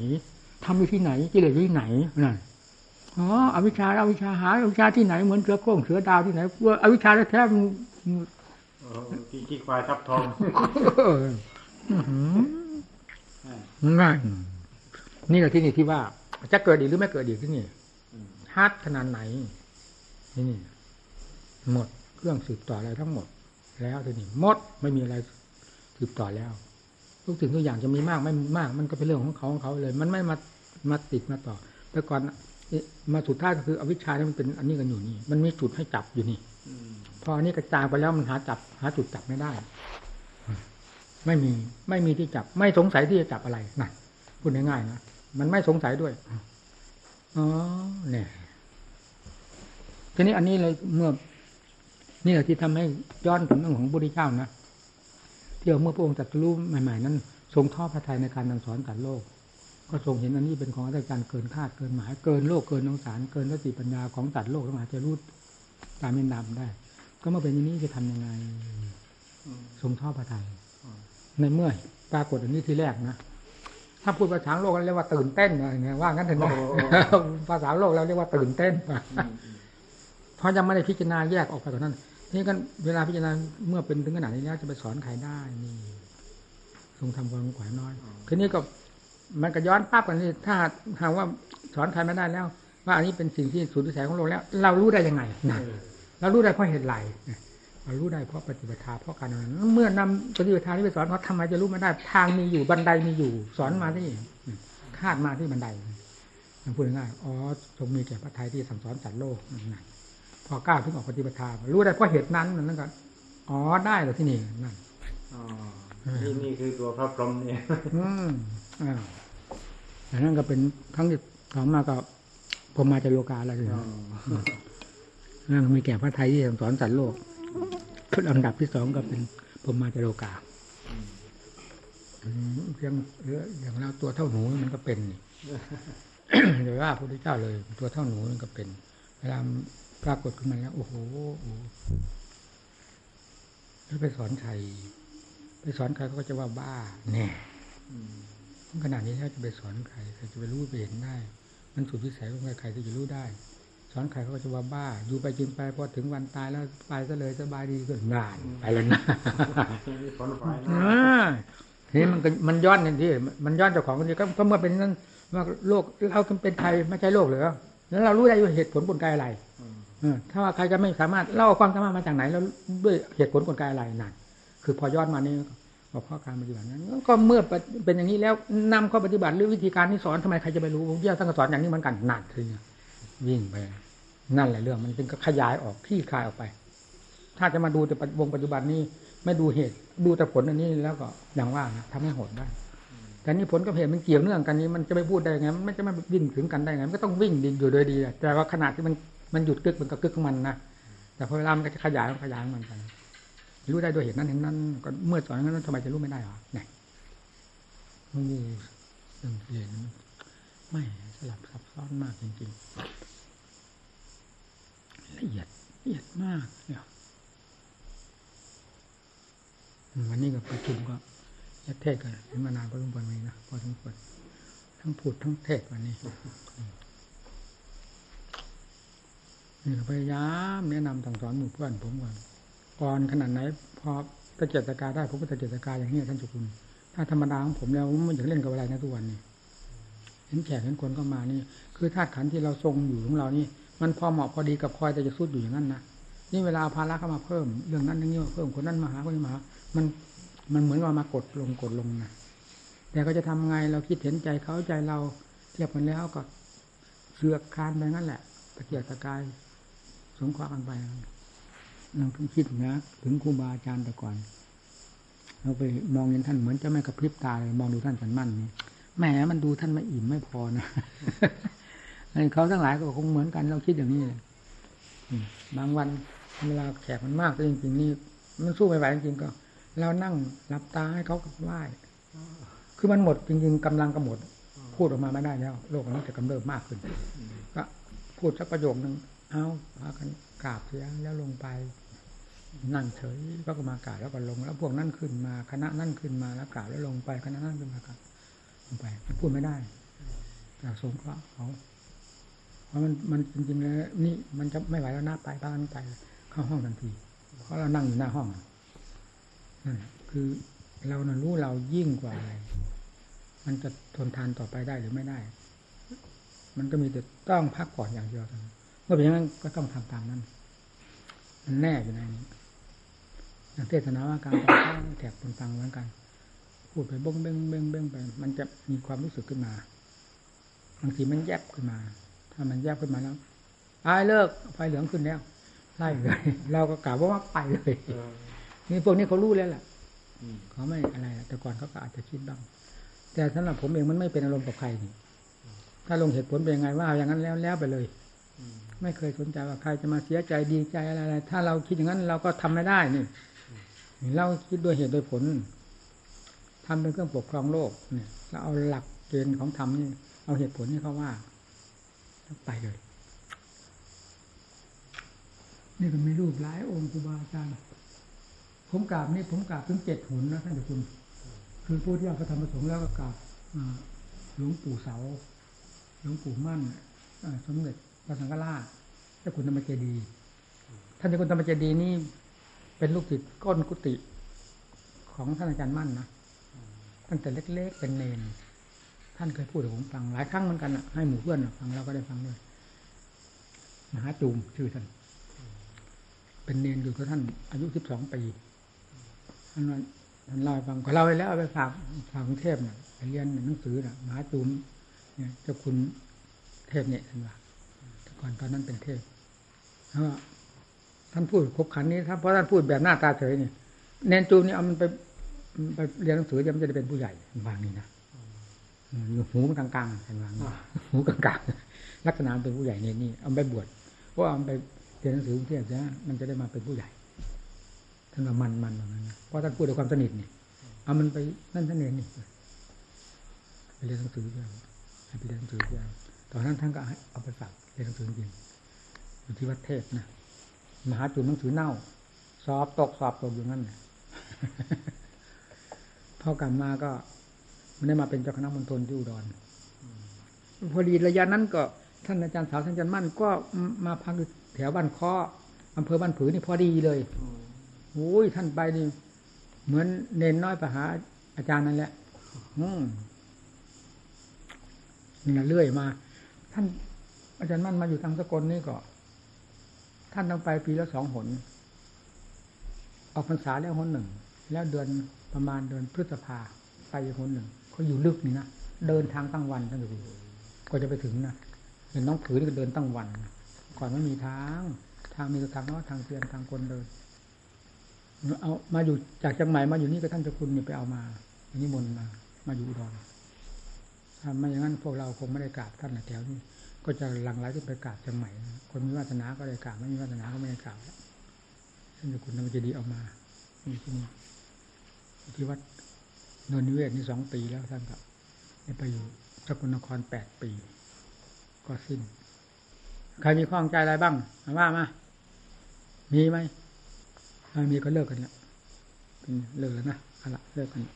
ทำอยู่ที่ไหนกิเลสอยู่ที่ไหนนั่นอ๋ออวิชชาอวิชชาหาอวิชชาที่ไหนเหมือนเสือโคร่งเสือดาวที่ไหนว่าอวิชชาแท้ๆมันโอ้ที่ขี้ควายทับทอง เอออื้อหือนั่นนี่แหละที่นี่ที่ว่า จะเกิดอีกหรือไม่เกิดอีกที่นี่อืมฮาร์ดขนาดไหนนี่นี่ หมดเครื่องสืบต่ออะไรทั้งหมด แล้วทีนี้หมดไม่มีอะไรสืบต่อแล้ว ทุกสิ่งทุกอย่างจะมีมากไม่มาก มันก็เป็นเรื่องของเขาของเขาเลย มันไม่มามาติดมาต่อ แต่ก่อนเอ๊ะมาสุดท้ายก็คืออวิชชาเนี่ยมันเป็นอันนี้กันอยู่นี่ มันมีจุดให้จับอยู่นี่อืมพออันนี้กระจายไปแล้วมันหาจับ หาจุดจับไม่ได้ ไม่มีไม่มีที่จับ ไม่สงสัยที่จะจับอะไรนั่นพูดง่ายๆนะมันไม่สงสัยด้วยอ๋อเนี่ยทีนี้อันนี้เลยเมื่อนี่แหละที่ทำให้ย้อนถึงเรื่องของพระพุทธเจ้านะที่เอาเมื่อพระองค์ตรัสรู้ใหม่ๆ นั้นทรงทอดพระทัยในการสั่งสอนตัดโลก ก็ทรงเห็นอันนี้เป็นของอาจารย์เกินคาดเกินหมาย เกินโลกเกินองศารเกินสติปัญญาของตัดโลกทั้งหลายจะรู้ตามเม็นดำได้ ก็มื่อเป็นอย่างนี้จะทำยังไงทรงท่อพระทัย ในเมื่อปรากฏอันนี้ทีแรกนะถ้าพูดภาษาโลกเราเรียกว่าตื่นเต้นอะไรเนี่ยว่างั้นเถอะนะภาษาโลกเราเรียกว่าตื่นเต้นอืมอืมเพราะยังไม่ได้พิจารณาแยกออกไปกว่านั้นนี่กันเวลาพิจารณาเมื่อเป็นถึงขนาดนี้แล้วจะไปสอนใครได้นี่ทรงทำความขวายน้อยทีนี้ก็มันก็ย้อนปั๊บกันนี่ถ้าหากว่าสอนใครไม่ได้แล้ว ว่าอันนี้เป็นสิ่งที่สุดวิสัยของโลกแล้ว เรารู้ได้ยังไงนะเออเรารู้ได้เพราะเหตุไรเรารู้ได้เพราะปฏิบัติธรรมเพราะการนั้นเมื่อนำปฏิบัติธรรมที่ไปสอนเขาทำไมจะรู้ไม่ได้ ทางมีอยู่บันไดมีอยู่ สอนมาที่คาดมาที่บันไดมันพูดง่ายๆอ๋อทรงมีแก่พระไทยที่สั่งสอนสัตว์โลกนั่นพอก้าวถึงออกปฏิบัติธรรมรู้ได้เพราะเหตุนั้นนั่นก็อ๋อได้เหรอที่นี่นั่นอ๋อนี่นี่คือตัวพระพรหมเนี่ยอืมอ่าอันนั้นก็เป็นครั้งที่สองมาก็พรหมมาจาโลกาแล้วทีนี้นั่นมีแก่พระไทยที่สั่งสอนสัตว์โลก ชุดอันดับที่สองก็เป็นพรหมาจาโรกาอืมเพียงเหลืออย่างเราตัวเท่าหนูมันก็เป็นนี่เดี๋ยวว่าพระพุทธเจ้าเลย ตัวเท่าหนูมันก็เป็นเวลาปรากฏขึ้นมาแล้วโอ้โหโอ้โหแล้วไปสอนใครไปสอนใครเขาก็จะว่าบ้าแน่อืมขนาดนี้แล้วจะไปสอนใครใครจะไปรู้ไปเห็นได้ มันสุดวิสัยของใครใครที่จะรู้ได้ สอนใครเขาก็จะว่าบ้า อยู่ไปกินไปพอถึงวันตายแล้วไปก็เลยสบายดีก็นานไปแล้วนะนี่ผลไฟนะอ่าทีนี้มันก็มันย้อนทันทีมันย้อนเจ้าของทันทีก็ก็เมื่อเป็นนั้นว่าโลกเราเป็นใครไม่ใช่โลกเหรอแล้วเรารู้ได้ว่าเหตุผลกลไกอะไรอืมเออถ้าว่าใครจะไม่สามารถเล่าเอาความสามารถมาจากไหน แล้วด้วยเหตุผลกลไกอะไรนั่นคือพอย้อนมานี่บอกข้อการปฏิบัตินั้น ก็เมื่อเป็นอย่างนี้แล้วนำข้อปฏิบัติหรือวิธีการที่สอนทำไมใครจะไปรู้ผมเที่ยวท่านก็สอนอย่างนี้เหมือนกันนั่นคือวิ่งไป นั่นแหละเรื่อง มันจึงก็ขยายออกขี้คลายออกไป ถ้าจะมาดูแต่วงปัจจุบันนี้ ไม่ดูเหตุดูแต่ผลอันนี้แล้วก็อย่างว่านะทำให้โหดได้แต่นี่ผลกับเหตุมันเกี่ยวเนื่องกันนี้มันจะไม่พูดได้ไงมันจะไม่วิ่งถึงกันได้ไงมันก็ต้องวิ่งดีอยู่โดยดี แต่ว่าขนาดที่มันมันหยุดกึกมันก็กึกของมันนะแต่พอเวลามันก็จะขยายมันขยายของมันรู้ได้ด้วยเหตุนั้นเห็นนั้นก็เมื่อสอนนั้นทำไมจะรู้ไม่ได้หรอไหนโอ้เรื่องเรียนไม่สลับซับซ้อนมากจริงๆ ละเอียดละเอียดมากเนี่ยวันนี้ก็ประชุมก็ยัดเทศกันเห็นมานานพอสมควรวันนี้นะพอสมควรทั้งพูดทั้งเทศวันนี้นี่พยายามแนะนำสั่งสอนหมู่เพื่อนผมก่อนก่อนขนาดไหนพอตะเกียบตะกาได้ผมก็ตะเกียบตะกาอย่างนี้ท่านจุกุลถ้าธรรมดาของผมแล้วผมไม่อยากเล่นกับอะไรนะทุกวันนี้เห็นแขกเห็นคนก็มานี่ คือธาตุขันธ์ที่เราทรงอยู่ของเรานี่ มันพอเหมาะพอดีกับคอยแต่จะสุดอยู่อย่างนั้นนะนี่เวลาภาระเข้ามาเพิ่มเรื่องนั้นเรื่องนี้เพิ่มคนนั้นมาหาคนนี้มาหามันมันเหมือนว่ามากดลงกดลงนะแต่ก็จะทำไงเราคิดเห็นใจเขาใจเราเทียบกันแล้วก็เสือกคานไปงั้นแหละตะเกียกตะกายสงเคราะห์กันไปเราต้องคิดนะ ถึงครูบาอาจารย์แต่ก่อนเราไปมองเห็นท่านเหมือนจะไม่กระพริบตาเลยมองดูท่านสันมั่นนี่แหมมันดูท่านไม่อิ่มไม่พอนะ เขาทั้งหลายก็คงเหมือนกันเราคิดอย่างนี้เลยบางวันเวลาแขกมันมากจริงๆนี่มันสู้ไม่ไหวจริงก็เรานั่งหลับตาให้เขาไหว้คือมันหมดจริง ๆกำลังก็หมด พูดออกมาไม่ได้แล้ว โลกนี้จะกำเริบมากขึ้นก็พูดสักประโยคนึงเอาพากันกราบเสียแล้วลงไป นั่งเฉยก็มากราบแล้วก็ลง แล้วพวกนั่นขึ้นมาคณะนั่นขึ้นมาแล้วกราบแล้วลงไปคณะนั่นขึ้นมากราบลงไปพูดไม่ได้แต่สงเคราะห์เขา ราะมันมันจริงๆแล้วนี่มันจะไม่ไหวแล้วนะไปบ้านไปเข้าห้องทันที เพราะเรานั่งอยู่หน้าห้องนั่นคือเรานะรู้เรายิ่งกว่าอะไร มันจะทนทานต่อไปได้หรือไม่ได้ มันก็มีแต่ต้องพักก่อนอย่างเดียวเท่านั้นเมื่อเป็นอย่างนั้นก็ต้องทำตามนั้น มันแน่อยู่ในนี้อย่างเทศนาว่าการฟังแถบคนฟังเหมือนกัน พูดไปบ้งเบ้งเบ้งเบ้งไป มันจะมีความรู้สึกขึ้นมาบางทีมันแยบขึ้นมา ถ้ามันแยบขึ้นมาแล้วไอ้เลิกไฟเหลืองขึ้นแล้วไล่เลยเราก็กล่าวว่าไปเลยนี่พวกนี้เขารู้แล้วแหละเขาไม่อะไรแต่ก่อนเขาก็อาจจะคิดบ้าง แต่สำหรับผมเองมันไม่เป็นอารมณ์กับใครนี่ถ้าลงเหตุผลเป็นยังไงว่าอย่างนั้นแล้วแล้วไปเลยไม่เคยสนใจว่าใครจะมาเสียใจดีใจอะไรถ้าเราคิดอย่างนั้นเราก็ทำไม่ได้นี่เราคิดด้วยเหตุโดยผลทำเป็นเครื่องปกครองโลกเนี่ยเราเอาหลักเกณฑ์ของธรรมนี่เอาเหตุผลนี่เขาว่า ไปเลย นี่ก็มีรูปหลายองค์ครูบาอาจารย์ผมกราบนี่ผมกราบถึงเจ็ดหนนะท่านเจ้าคุณ คือผู้ที่เอาพระธรรมประสงค์แล้วก็กราบหลวงปู่เสา หลวงปู่มั่นสมเด็จพระสังฆราชเจ้าคุณธรรมเจดี ท่านเจ้าคุณธรรมเจดีนี่เป็นลูกศิษย์ก้นกุฏิของท่านอาจารย์มั่นนะตั้งแต่เล็กๆเป็นเนน ท่านเคยพูดให้ผมฟังหลายครั้งเหมือนกันอะให้หมู่เพื่อนฟังเราก็ได้ฟังด้วยมหาจูมชื่อท่าน เป็นเนนอยู่กับท่าน อายุสิบสองปีท่านท่านเล่าฟังก็เล่าไปแล้วไปฝากฝากกรุงเทพเนี่ยไปเรียนหนังสือน่ะมหาจูมเนี่ยเจ้าคุณเทพเนี่ยท่านว่าแต่ก่อนตอนนั้นเป็นเทพแล้วท่านพูดครบขันนี้ครับเพราะท่านพูดแบบหน้าตาเฉยนี่เนนจูมนี่ยเอามันไปไปเรียนหนังสือเดี๋ยวมันจะได้เป็นผู้ใหญ่วางนี่นะ หูมันกลางๆเห็นวางหูกลางๆลักษณะเป็นผู้ใหญ่เนี่ยนี่เอาไปบวชเพราะเอาไปเรียนหนังสือกรุงเทพใช่ไหมมันจะได้มาเป็นผู้ใหญ่ท่านว่ามันมันแบบนั้นเพราะท่านพูดด้วยความสนิทนี่เอามันไปนั่นท่านเองนี่ไปเรียนหนังสือด้วยให้ไปเรียนหนังสือด้วยตอนนั้นท่านก็เอาไปฝากเรียนหนังสือจริงอยู่ที่วัดเทพนะมหาจุนหนังสือเน่า สอบตกสอบตกอยู่นั่นพอกลับมาก็ มันได้มาเป็นเจ้าคณะมณฑลที่อุดรพอดีระยะนั้นก็ท่านอาจารย์สาวท่านอาจารย์มั่นก็มาพักแถวบ้านค้ออำเภอบ้านผือนี่พอดีเลยโอ้ยท่านไปนี่เหมือนเนนน้อยไปหาอาจารย์นั่นแหละ อืมนี่เรื่อยมา ท่านอาจารย์มั่นมาอยู่ทางสกลนี่ก็ท่านต้องไปปีละสองหน ออกพรรษาแล้วหนหนึ่ง แล้วเดือนประมาณเดือนพฤษภาไปอีกหนหนึ่ง เขาอยู่ลึกนี่นะเดินทางตั้งวันท่านดูก็จะไปถึงนะเห็นน้องผือนี่ก็เดินตั้งวันก่อนไม่มีทาง ทางมีแต่ทางน้อทางเตียนทางคนเดินเอามาอยู่จากจังใหม่มาอยู่นี่ก็ท่านเจ้าคุณเนี่ยไปเอามาอันนี้มนมามาอยู่อุดรถ้าไม่อย่างนั้นพวกเราคงไม่ได้กราบท่านแถวนี้ก็จะหลังไหลที่ไปกราบเชียงใหม่ คนมีวาสนาก็ได้กราบไม่มีวาสนาก็ไม่ได้กราบท่านเจ้าคุณธรรมเจดีเอามาที่นี่ที่วัด นนนิเวศนี่สองปีแล้วท่านกับไไปอยู่สกลนครแปดปี ก็สิ้น ใครมีข้องใจอะไรบ้างมาว่ามา มีไหมถ้ามีก็เลิกกันละเป็นเลิกแล้วนะเอาละเลิกกันละ